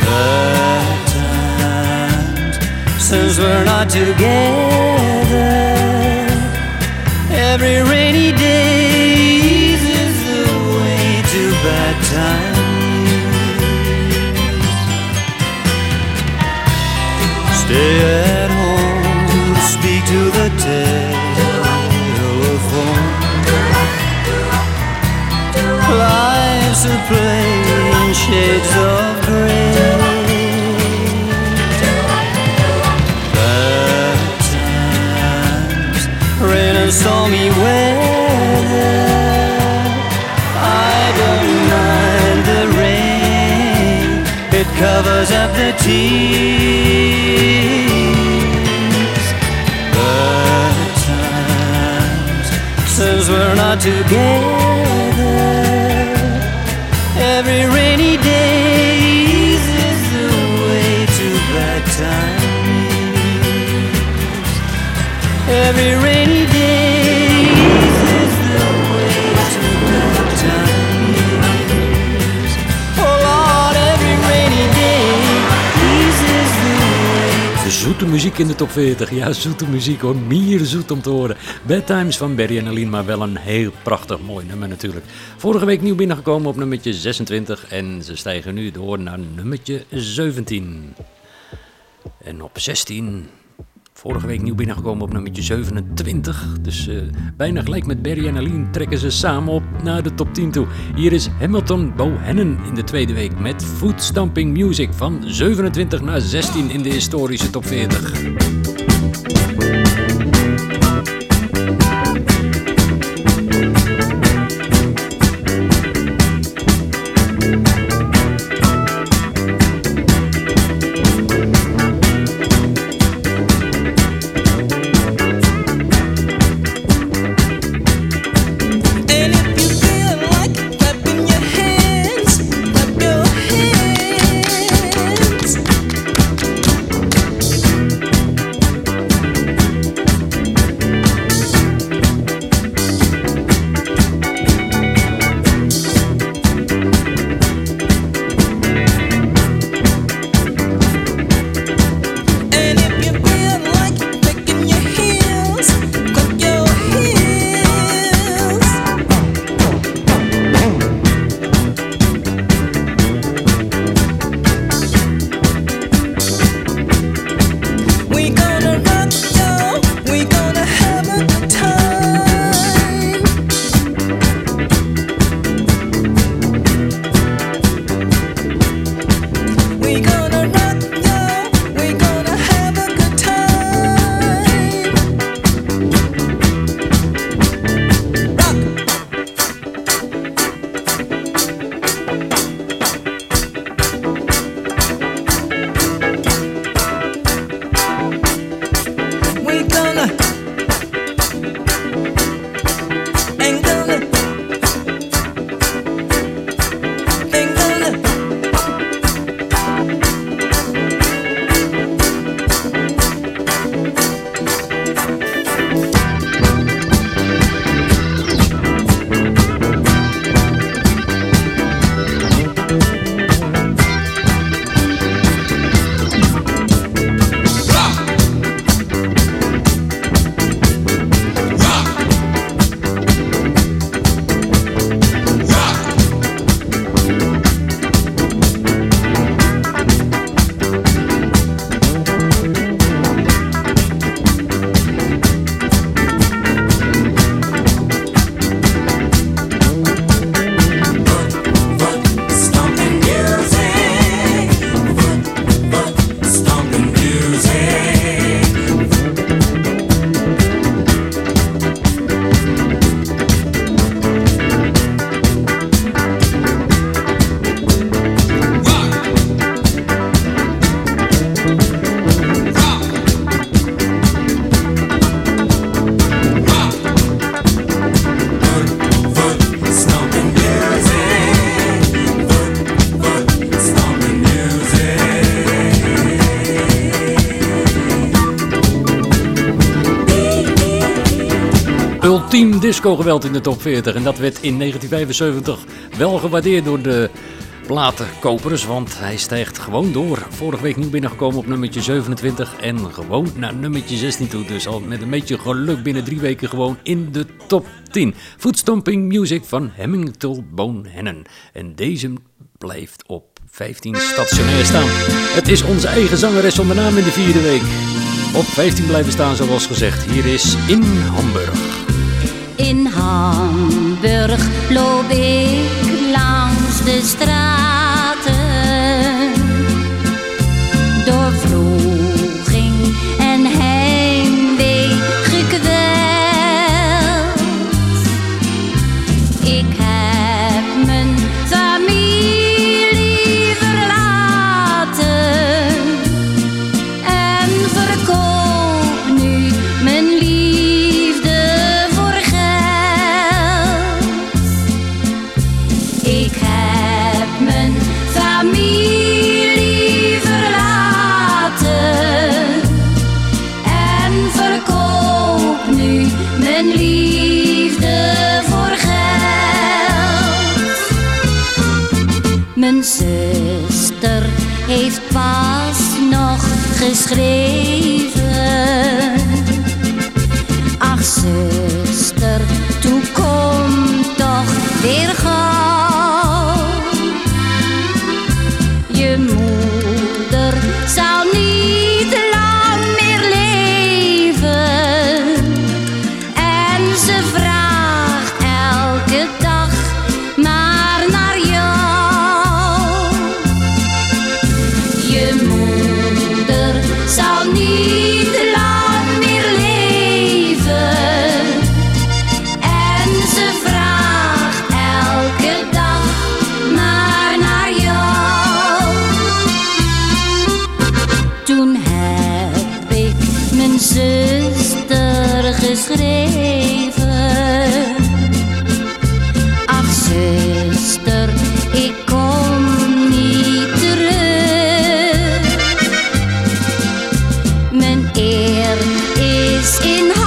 Bad times, since we're not together. A play in shades of gray. Bad times, rain and stormy weather. I don't mind the rain, it covers up the tears. Bad times, since we're not together. Zoete muziek in de top 40. Ja, zoete muziek hoor. Meer zoet om te horen. Bad Times van Barry en Aline, maar wel een heel prachtig mooi nummer natuurlijk. Vorige week nieuw binnengekomen op nummertje 26 en ze stijgen nu door naar nummertje 17. En op 16, vorige week nieuw binnengekomen op nummertje 27. Dus eh, bijna gelijk met Barry en Aline trekken ze samen op naar de top 10 toe. Hier is Hamilton Bohannon in de tweede week met Foot Stamping Music van 27 naar 16 in de historische top 40. Ultiem disco-geweld in de top 40. En dat werd in 1975 wel gewaardeerd door de platenkopers. Want hij stijgt gewoon door. Vorige week nieuw binnengekomen op nummertje 27. En gewoon naar nummertje 16 toe. Dus al met een beetje geluk binnen drie weken gewoon in de top 10. Footstomping Music van Hemmington Bonehennen. En deze blijft op 15 stationair staan. Het is onze eigen zangeres zonder naam in de vierde week. Op 15 blijven staan zoals gezegd. Hier is In Hamburg. Hamburg loop ik langs de straten. Geschreven. Mijn eer is in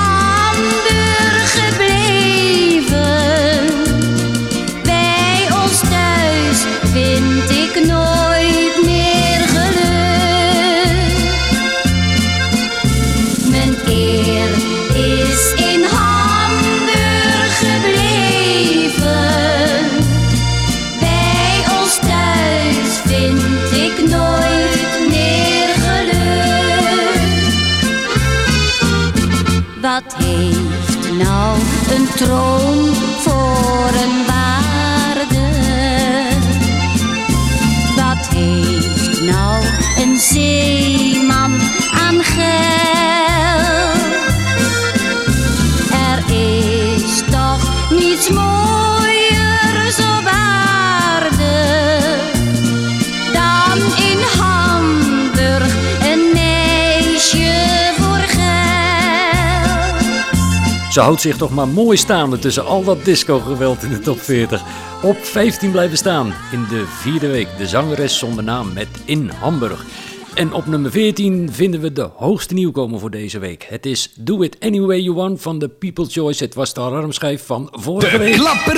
Ze houdt zich toch maar mooi staande tussen al dat disco-geweld in de top 40. Op 15 blijven staan in de vierde week. De zangeres zonder naam met In Hamburg. En op nummer 14 vinden we de hoogste nieuwkomer voor deze week. Het is Do It Any Way You Want van de People's Choice. Het was de alarmschijf van vorige De week. klapper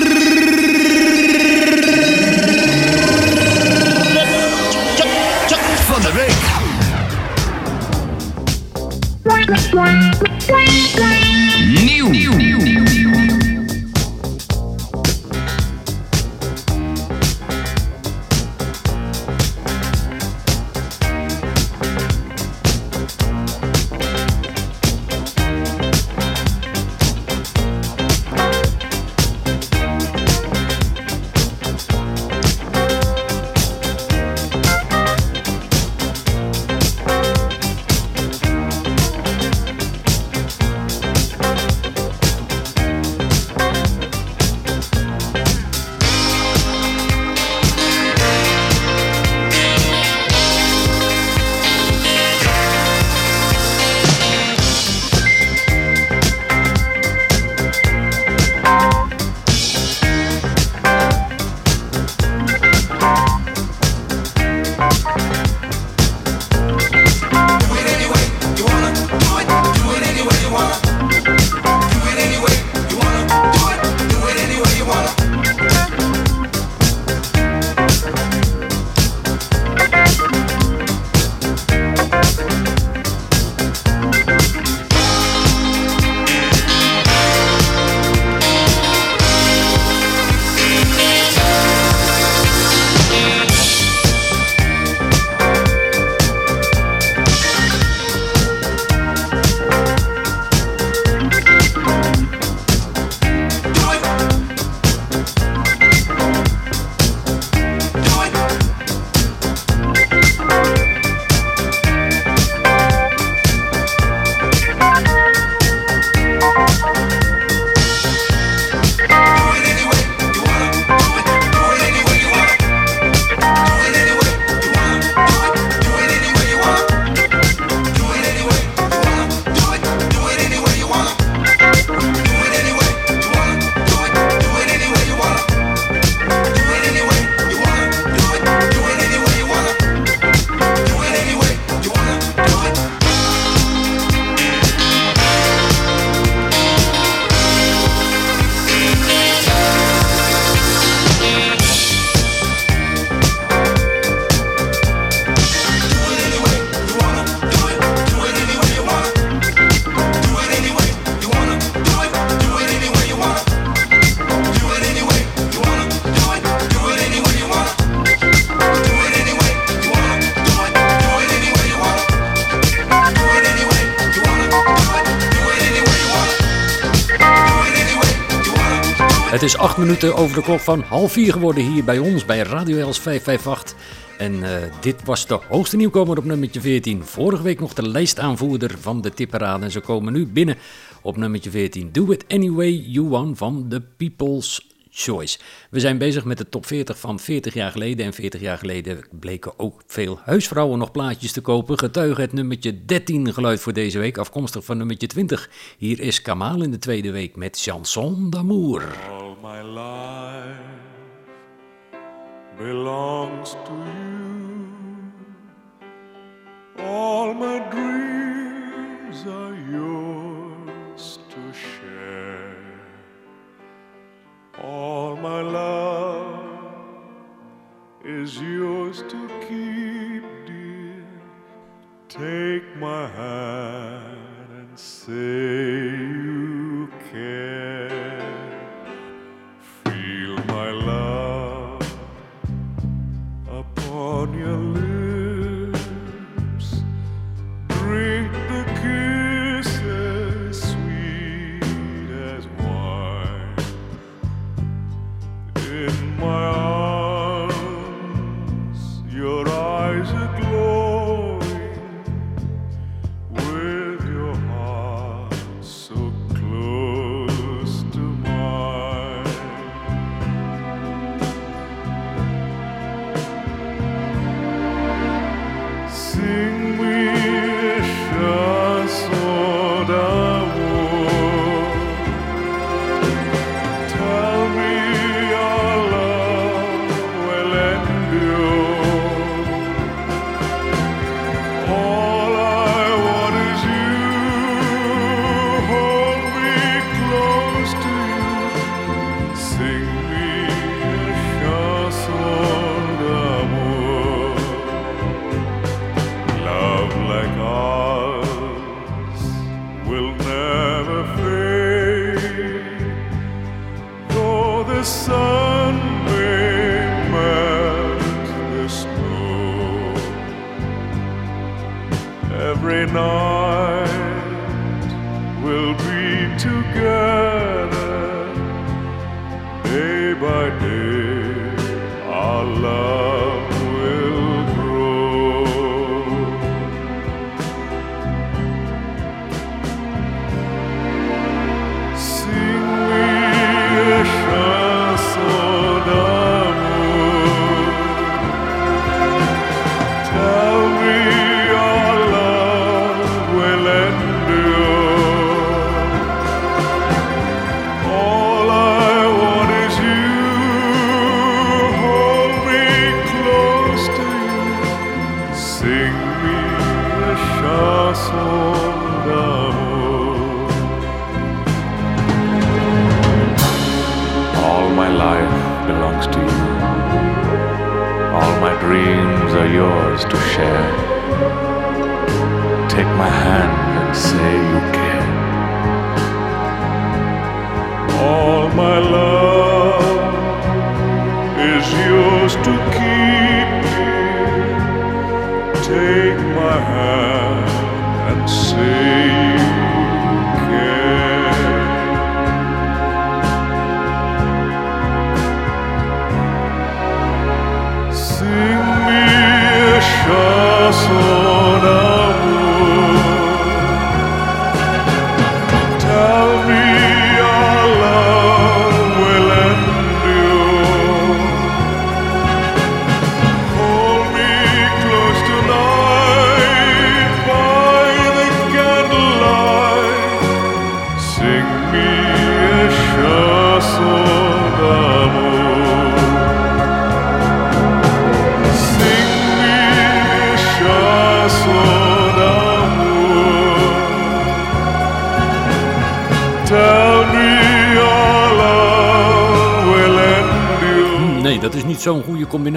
van de week. Nieuw. Het over de klok van half vier geworden hier bij ons bij Radio Els 558. En eh, dit was de hoogste nieuwkomer op nummertje 14. Vorige week nog de lijstaanvoerder van de tipperade. En ze komen nu binnen op nummertje 14. Do It Anyway You Want van The People's Choice. We zijn bezig met de top 40 van 40 jaar geleden. En 40 jaar geleden bleken ook veel huisvrouwen nog plaatjes te kopen. Getuige het nummertje 13 geluid voor deze week, afkomstig van nummertje 20. Hier is Kamal in de tweede week met Chanson d'amour. All my life belongs to you. All my dreams are yours All my love is yours to keep, dear. Take my hand and say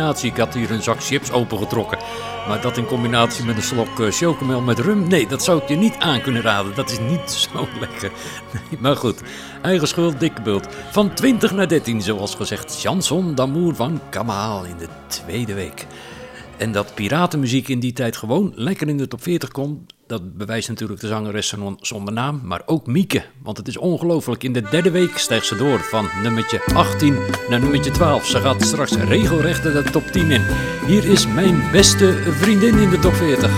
Ik had hier een zak chips opengetrokken. Maar dat in combinatie met een slok eh, chocomel met rum, nee, dat zou ik je niet aan kunnen raden. Dat is niet zo lekker. Nee, maar goed, eigen schuld, dikke bult. Van 20 naar 13, zoals gezegd. Chanson d'amour van Kamal in de tweede week. En dat piratenmuziek in die tijd gewoon lekker in de top 40 kon, Dat bewijst natuurlijk de zangeres zon- zonder naam, maar ook Mieke. Want het is ongelooflijk. In de derde week stijgt ze door van nummertje 18 naar nummertje 12. Ze gaat straks regelrecht de top 10 in. Hier is mijn beste vriendin in de top 40.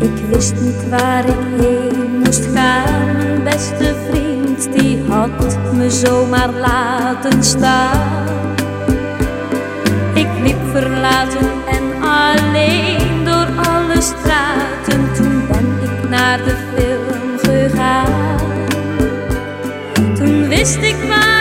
Ik wist niet waar ik zomaar laten staan. Ik liep verlaten en alleen door alle straten. Toen ben ik naar de film gegaan. Toen wist ik waarom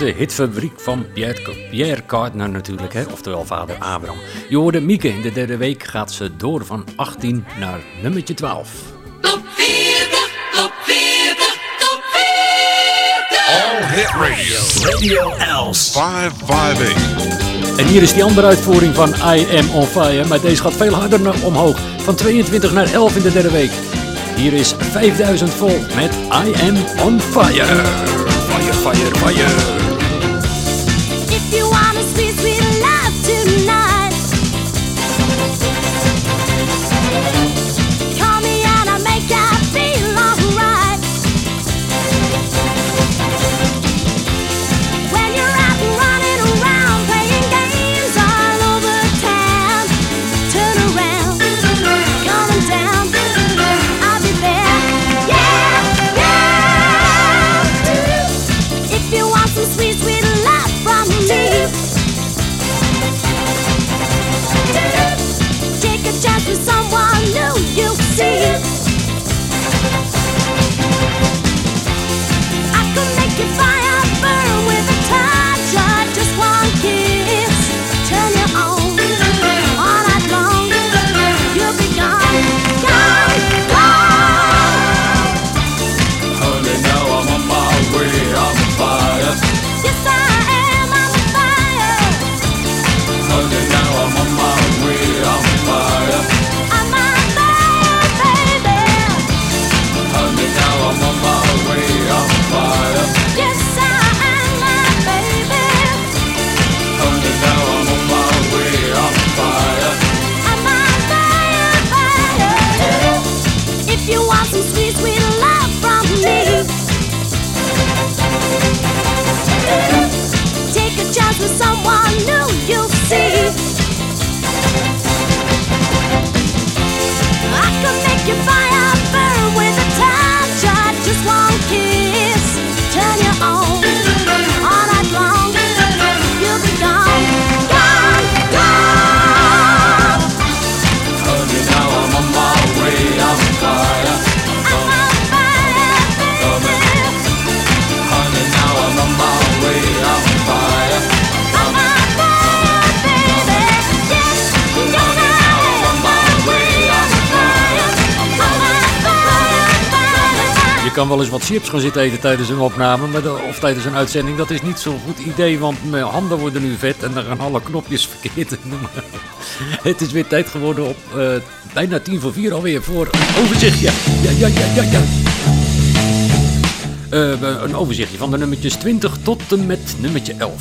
uit de hitfabriek van Pierre, Pierre Cardin natuurlijk, hè? oftewel vader Abraham. Je hoorde Mieke, in de derde week gaat ze door van 18 naar nummertje 12. All Hit Radio. Radio Els. 558. En hier is die andere uitvoering van I Am On Fire, maar deze gaat veel harder naar omhoog. Van 22 naar 11 in de derde week. Hier is 5000 volt met I Am On Fire. Fire, fire, fire. Eens wat chips gaan zitten eten tijdens een opname of tijdens een uitzending. Dat is niet zo'n goed idee, want mijn handen worden nu vet en dan gaan alle knopjes verkeerd. Het is weer tijd geworden op eh, bijna tien voor vier alweer voor een overzichtje. Ja, ja, ja, ja, ja. Eh, een overzichtje van de nummertjes 20 tot en met nummertje 11.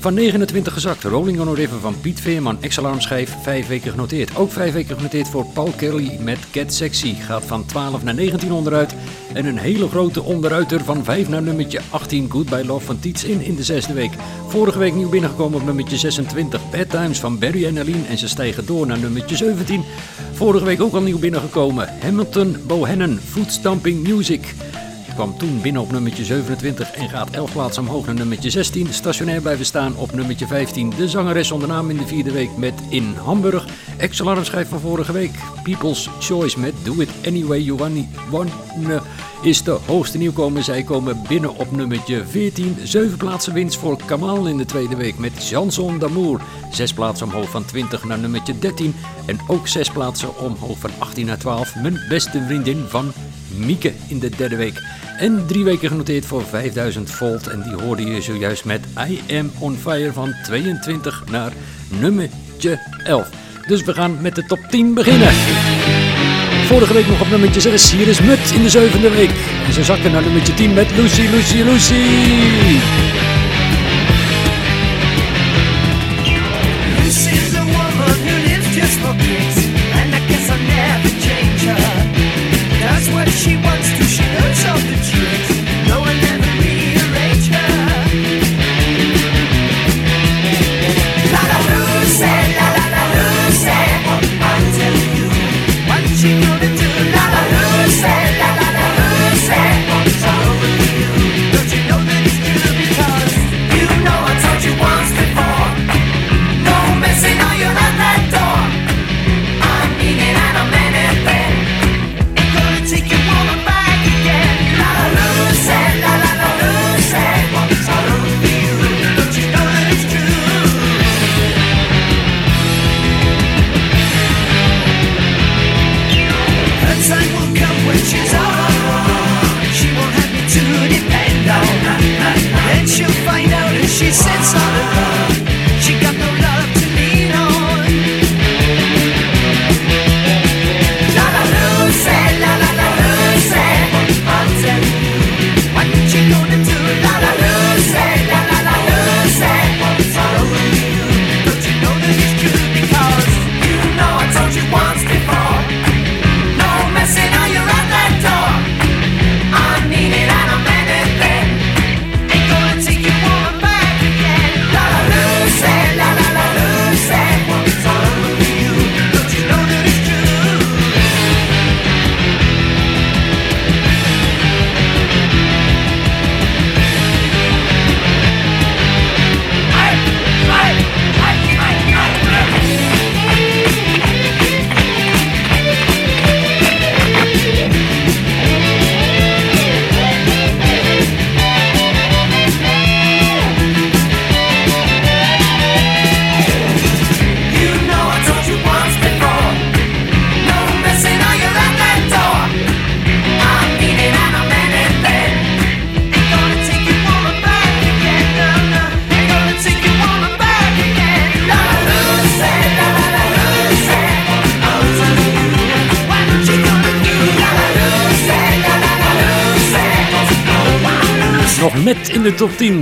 Van 29 gezakt, Rolling on a River van Piet Veerman, ex-alarmschijf, 5 weken genoteerd. Ook 5 weken genoteerd voor Paul Kelly met Cat Sexy, gaat van 12 naar 19 onderuit. En een hele grote onderuiter van 5 naar nummertje 18, Goodbye Love van Tietz in in de zesde week. Vorige week nieuw binnengekomen op nummertje 26, Bad Times van Barry en Aline. En ze stijgen door naar nummertje 17. Vorige week ook al nieuw binnengekomen, Hamilton Bohannon, Footstamping Music kwam toen binnen op nummertje 27 en gaat 11 plaatsen omhoog naar nummertje 16. Stationair blijven staan op nummertje 15. De zangeres zonder naam in de vierde week met In Hamburg. Ex-alarmschijf van vorige week. People's Choice met Do It Anyway You Want is de hoogste nieuwkomer. Zij komen binnen op nummertje 14. Zeven plaatsen winst voor Kamal in de tweede week met Chanson d'Amour. Zes plaatsen omhoog van 20 naar nummertje 13. En ook zes plaatsen omhoog van 18 naar 12. Mijn beste vriendin van Mieke in de derde week. En drie weken genoteerd voor 5000 volt. En die hoorde je zojuist met I Am On Fire van 22 naar nummertje 11. Dus we gaan met de top 10 beginnen. Vorige week nog op nummertje 6. Hier is Mut in de zevende week. En ze zakken naar nummertje 10 met Lucy, Lucy, Lucy. Lucy's a woman who lives just for kicks, and I guess I'll never change her. Does what she wants to, she knows all the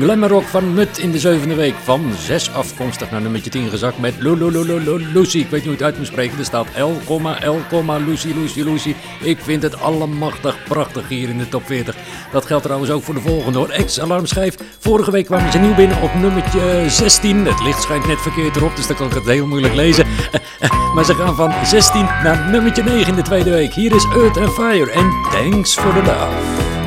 Glamrock van Mut in de zevende week. Van 6 afkomstig naar nummertje 10 gezakt met Lu- Lu- Lu- Lu- Lu- Lucy. Ik weet niet hoe het uit moet spreken. Er staat L, L, Lucy, Lucy, Lucy. Ik vind het allemachtig prachtig hier in de top 40. Dat geldt trouwens ook voor de volgende hoor. Ex-alarmschijf. Vorige week kwamen ze nieuw binnen op nummertje 16. Het licht schijnt net verkeerd erop, dus dan kan ik het heel moeilijk lezen. Maar ze gaan van 16 naar nummertje 9 in de tweede week. Hier is Earth and Fire en Thanks for the Love.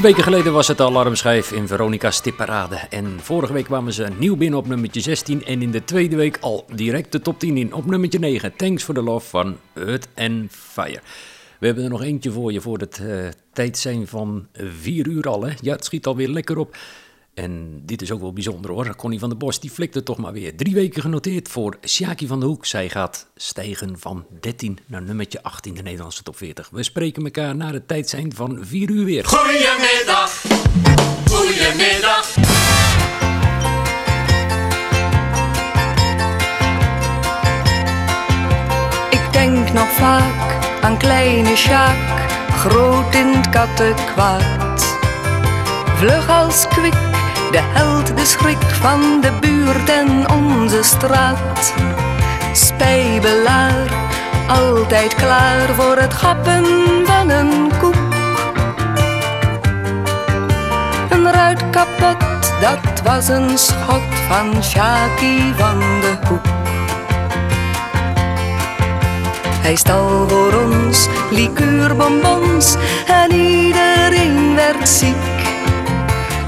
Drie weken geleden was het alarmschijf in Veronica Stipparade. En vorige week kwamen ze nieuw binnen op nummertje 16. En in de tweede week al direct de top 10 in op nummertje 9. Thanks for the love van Earth and Fire. We hebben er nog eentje voor je voor het eh, tijd zijn van 4 uur al. Hè? Ja, het schiet alweer lekker op. En dit is ook wel bijzonder hoor. Connie van der Bos die flikte toch maar weer. Drie weken genoteerd voor Sjaki van de Hoek. Zij gaat stijgen van 13 naar nummertje 18 de Nederlandse top 40. We spreken elkaar na het tijd zijn van 4 uur weer. Goedemiddag, goedemiddag. Ik denk nog vaak aan kleine Sjaak, groot in het kattenkwaad. Vlug als kwik, de held, de schrik van de buurt en onze straat. Spijbelaar, altijd klaar voor het gappen van een koek. Een ruit kapot, dat was een schot van Sjaki van de Hoek. Hij stal voor ons liqueurbonbons en iedereen werd ziek.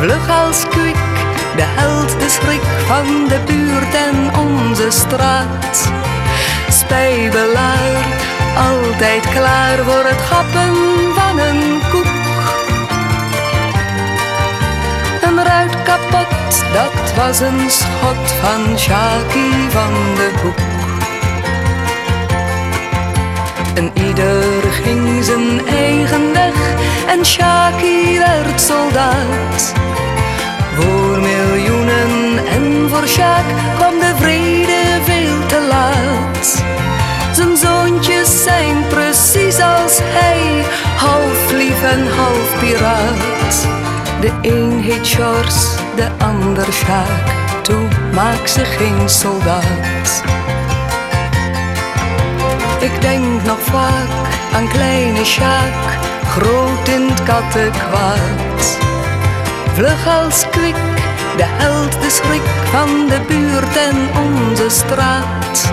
Vlug als kwik, de held, de schrik van de buurt en onze straat. Spijbelaar, altijd klaar voor het gappen van een koek. Een ruit kapot, dat was een schot van Shaki van de Hoek. En ieder ging zijn eigen weg en Shaki werd soldaat. Voor miljoenen en voor Sjaak kwam de vrede veel te laat. Zijn zoontjes zijn precies als hij, half lief en half piraat. De een heet George, de ander Sjaak, toe maak ze geen soldaat. Ik denk nog vaak aan kleine Sjaak, groot in het kattenkwaad. Vlug als kwik, de held, de schrik van de buurt en onze straat.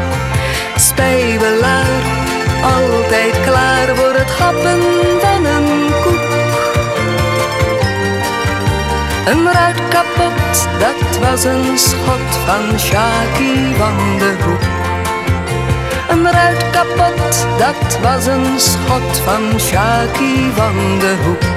Spijbelaar, altijd klaar voor het gappen van een koek. Een ruit kapot, dat was een schot van Shaki van de Hoek. Ruit kapot, dat was een schot van Shaki van de Hoek.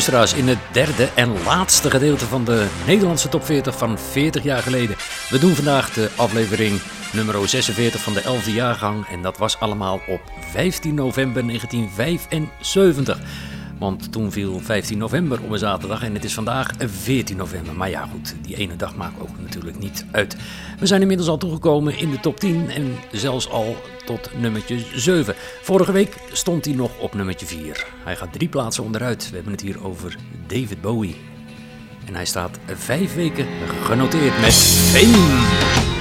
Luisteraars in het derde en laatste gedeelte van de Nederlandse top 40 van 40 jaar geleden. We doen vandaag de aflevering nummer 46 van de 11e jaargang en dat was allemaal op 15 november 1975. Want toen viel 15 november op een zaterdag en het is vandaag 14 november. Maar ja goed, die ene dag maakt ook natuurlijk niet uit. We zijn inmiddels al toegekomen in de top 10 en zelfs al tot nummertje 7. Vorige week stond hij nog op nummertje 4. Hij gaat drie plaatsen onderuit. We hebben het hier over David Bowie. En hij staat vijf weken genoteerd met Fame.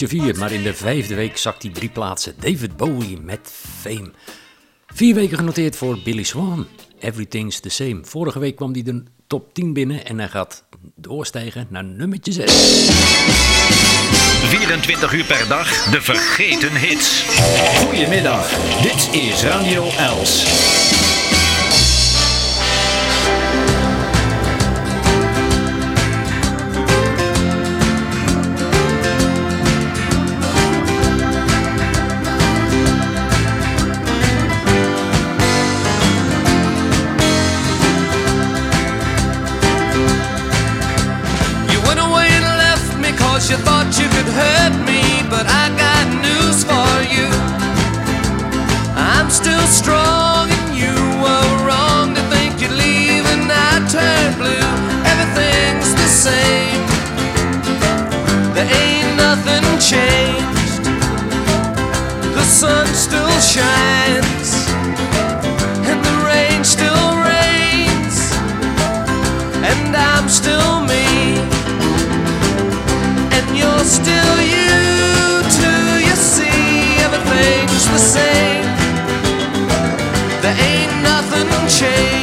Week nog op nummertje 4, maar in de vijfde week zakt hij drie plaatsen. David Bowie met Fame. Vier weken genoteerd voor Billy Swan. Everything's the same. Vorige week kwam hij de top 10 binnen en hij gaat doorstijgen naar nummertje 6. 24 uur per dag, de vergeten hits. Goedemiddag, dit is Radio Els. Sun still shines and the rain still rains and I'm still me, and you're still you too. You see, everything's the same. There ain't nothing changed.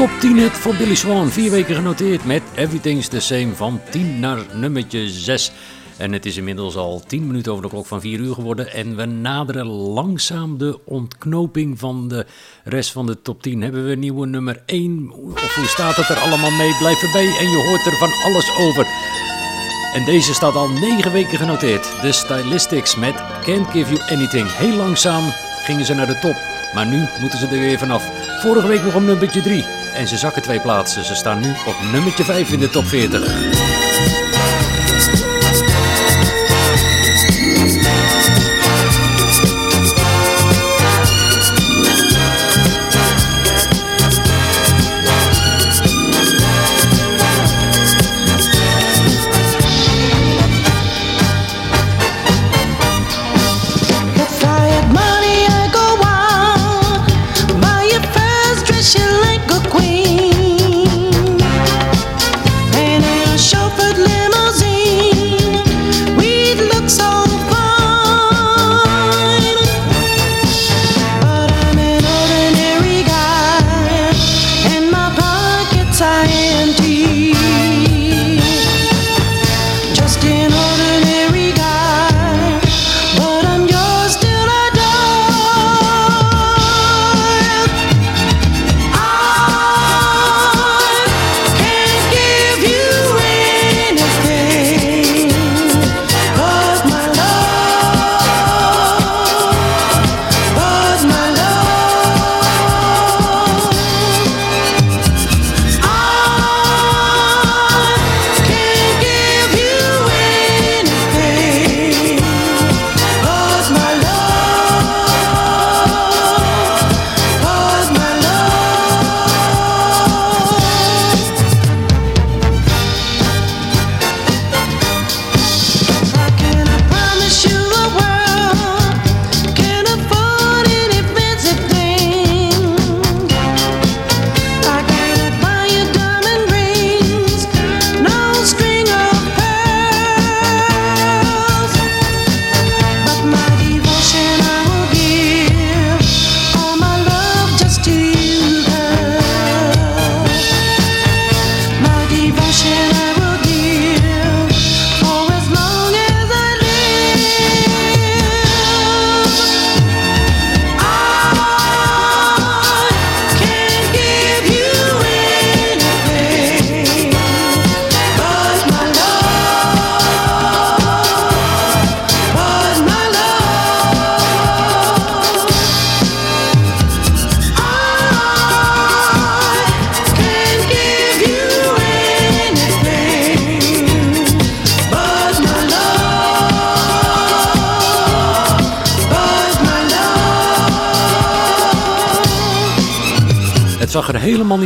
Top 10 hit voor Billy Swan. Vier weken genoteerd met Everything's the Same van 10 naar nummertje 6. En het is inmiddels al 10 minuten over de klok van 4 uur geworden. En we naderen langzaam de ontknoping van de rest van de top 10. Hebben we nieuwe nummer 1? Of hoe staat het er allemaal mee? Blijf erbij en je hoort er van alles over. En deze staat al 9 weken genoteerd. De Stylistics met Can't Give You Anything. Heel langzaam gingen ze naar de top. Maar nu moeten ze er weer vanaf. Vorige week nog op nummertje 3. En ze zakken twee plaatsen. Ze staan nu op nummertje 5 in de top 40.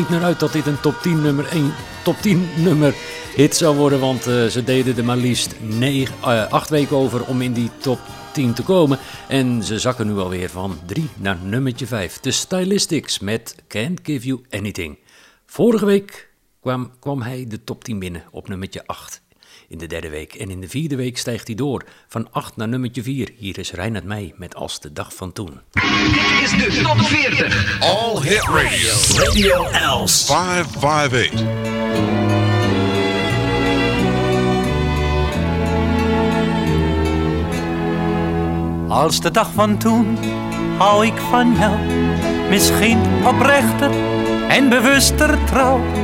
Niet uit dat dit een top 10 nummer 1, top 10 nummer hit zou worden. Want eh, ze deden er maar liefst 8 weken over om in die top 10 te komen. En ze zakken nu alweer van 3 naar nummertje 5. De Stylistics met Can't Give You Anything. Vorige week kwam, kwam hij de top 10 binnen op nummertje 8 in de derde week. En in de vierde week stijgt hij door van 8 naar nummertje 4. Hier is Reinhard Meij met Als de dag van toen. Dit is de top 40. All Hit Radio. Radio Els. 558. Als de dag van toen hou ik van jou. Misschien oprechter en bewuster trouw.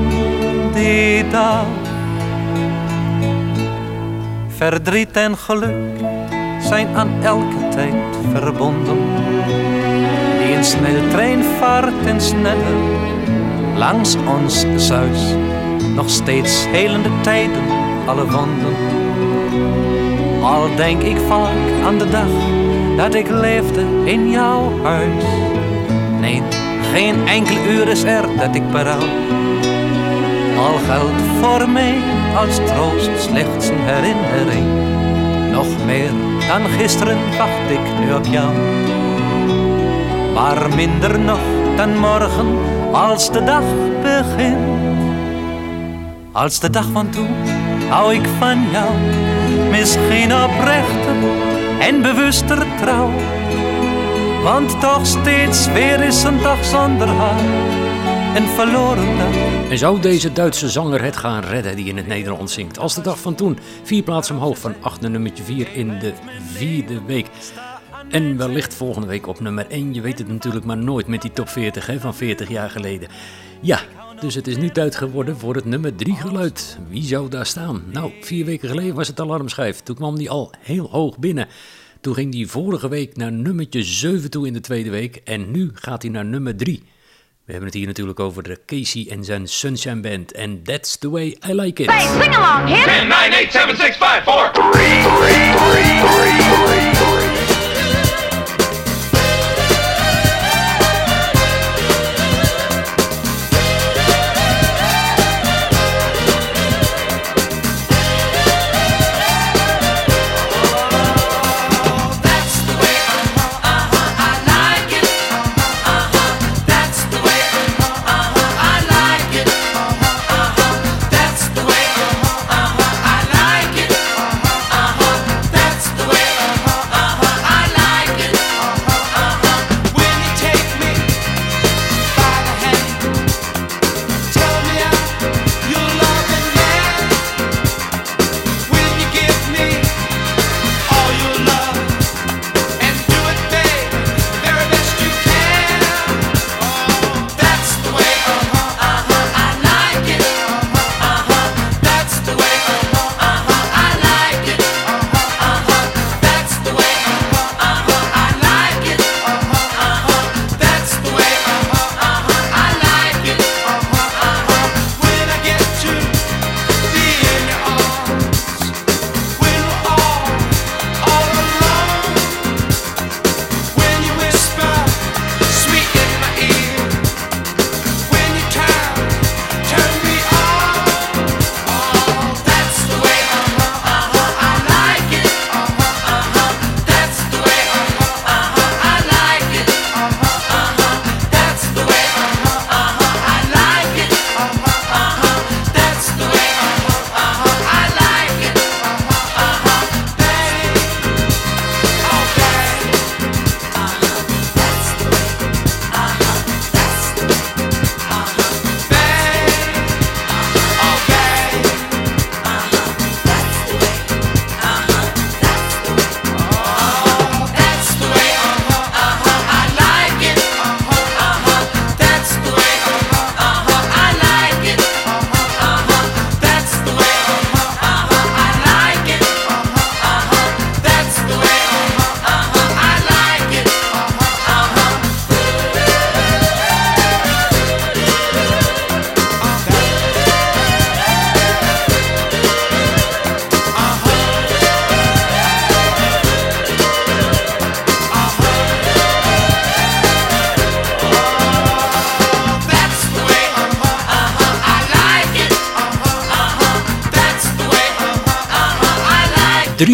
die dag. Verdriet en geluk zijn aan elke tijd verbonden. Die een snelle trein vaart en sneller langs ons zuis. Nog steeds helende tijden, alle wonden. Al denk ik vaak aan de dag dat ik leefde in jouw huis. Nee, geen enkel uur is er dat ik berouw. Al geldt voor mij als troost slechts een herinnering. Nog meer dan gisteren wacht ik nu op jou. Maar minder nog dan morgen als de dag begint. Als de dag van toen hou ik van jou. Misschien oprechter en bewuster trouw. Want toch steeds weer is een dag zonder haar. Een verloren. En zou deze Duitse zanger het gaan redden die in het Nederlands zingt? Als de dag van toen. Vier plaatsen omhoog van 8 naar nummertje 4 in de vierde week. En wellicht volgende week op nummer 1. Je weet het natuurlijk maar nooit met die top 40 hè, van 40 jaar geleden. Ja, dus het is nu tijd geworden voor het nummer 3 geluid. Wie zou daar staan? Nou, vier weken geleden was het alarmschijf. Toen kwam die al heel hoog binnen. Toen ging die vorige week naar nummertje 7 toe in de tweede week. En nu gaat hij naar nummer 3. We hebben het hier natuurlijk over de Casey en zijn Sunshine Band. En that's the way I like it. Hey, sing along, hit 10, 9, 8, 7, 6, 5, 4. That's the way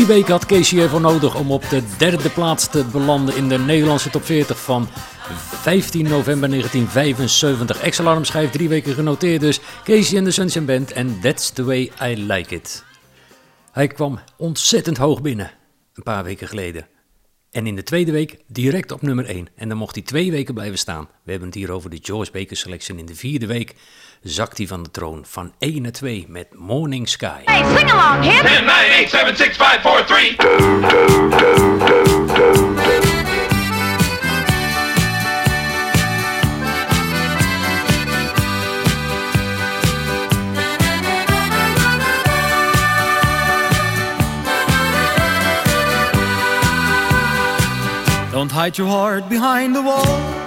Weken had Casey ervoor nodig om op de derde plaats te belanden in de Nederlandse top 40 van 15 november 1975. Ex-alarm schijf drie weken genoteerd dus. Casey en de Sunshine Band en That's the way I like it. Hij kwam ontzettend hoog binnen, een paar weken geleden. En in de tweede week direct op nummer 1. En dan mocht hij twee weken blijven staan. We hebben het hier over de George Baker Selection. In de vierde week zakt hij van de troon van 1 naar 2 met Morning Sky. Hey, sing along, hip. 10, 9, 8, 7, 6, 5, 4, 3. Don't hide your heart behind the wall.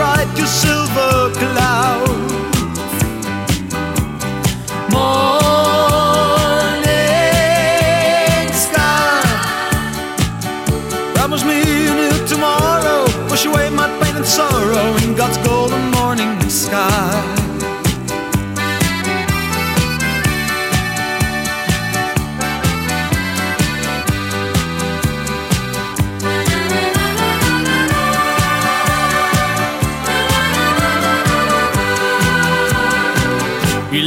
ride your silver cloud. Morning sky. Promise me a new tomorrow. Wash away my pain and sorrow in God's golden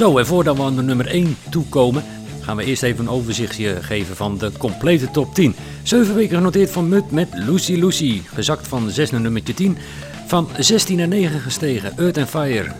Zo, en voordat we aan de nummer 1 toekomen, gaan we eerst even een overzichtje geven van de complete top 10. Zeven weken genoteerd van Mut met Lucy Lucy, gezakt van 6 naar nummertje 10. Van 16 naar 9 gestegen, Earth and Fire.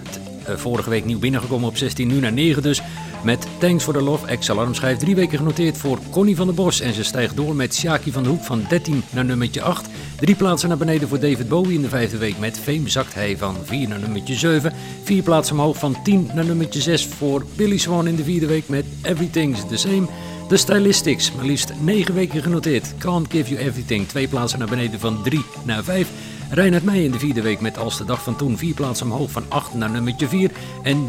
Eh, vorige week nieuw binnengekomen op 16, nu naar 9 dus. Met Thanks for the Love, ex-alarmschijf. Drie weken genoteerd voor Connie van der Bos. En ze stijgt door met Shaki van de Hoek van 13 naar nummertje 8. Drie plaatsen naar beneden voor David Bowie in de vijfde week. Met Fame zakt hij van 4 naar nummertje 7. Vier plaatsen omhoog van 10 naar nummertje 6 voor Billy Swan in de vierde week met Everything's the Same. De Stylistics, maar liefst 9 weken genoteerd. Can't Give You Everything. Twee plaatsen naar beneden van 3 naar 5. Reinhard Meij in de vierde week met Als de Dag van Toen. Vier plaatsen omhoog van 8 naar nummertje 4. En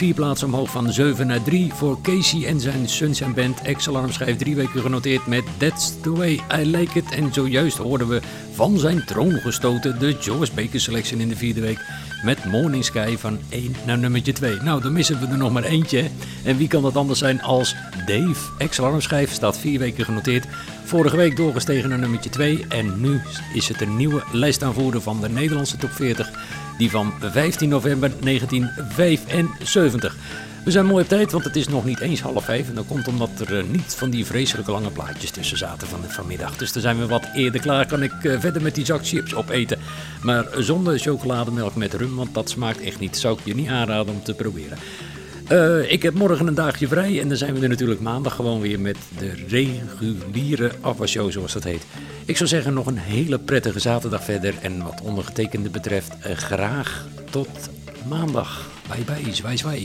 vier plaatsen omhoog van 7 naar 3 voor Casey en zijn Sunshine Band. Ex-alarm schrijft drie weken genoteerd met That's the Way I Like It. En zojuist hoorden we van zijn troon gestoten de George Baker Selection in de vierde week. Met Morning Sky van 1 naar nummertje 2. Nou, dan missen we er nog maar eentje. En wie kan dat anders zijn als Dave? Ex-alarm schijf staat vier weken genoteerd. Vorige week doorgestegen naar nummertje 2. En nu is het een nieuwe lijstaanvoerder van de Nederlandse top 40. Die van 15 november 1975. We zijn mooi op tijd, want het is nog niet eens half vijf. En dat komt omdat er eh, niet van die vreselijke lange plaatjes tussen zaten van vanmiddag. Dus dan zijn we wat eerder klaar. Kan ik eh, verder met die zak chips opeten. Maar zonder chocolademelk met rum, want dat smaakt echt niet. Zou ik je niet aanraden om te proberen. Eh, ik heb morgen een dagje vrij en dan zijn we er natuurlijk maandag gewoon weer met de reguliere afwasshow, zoals dat heet. Ik zou zeggen, nog een hele prettige zaterdag verder. En wat ondergetekende betreft, eh, graag tot maandag. Bye bye, zwaai zwaai.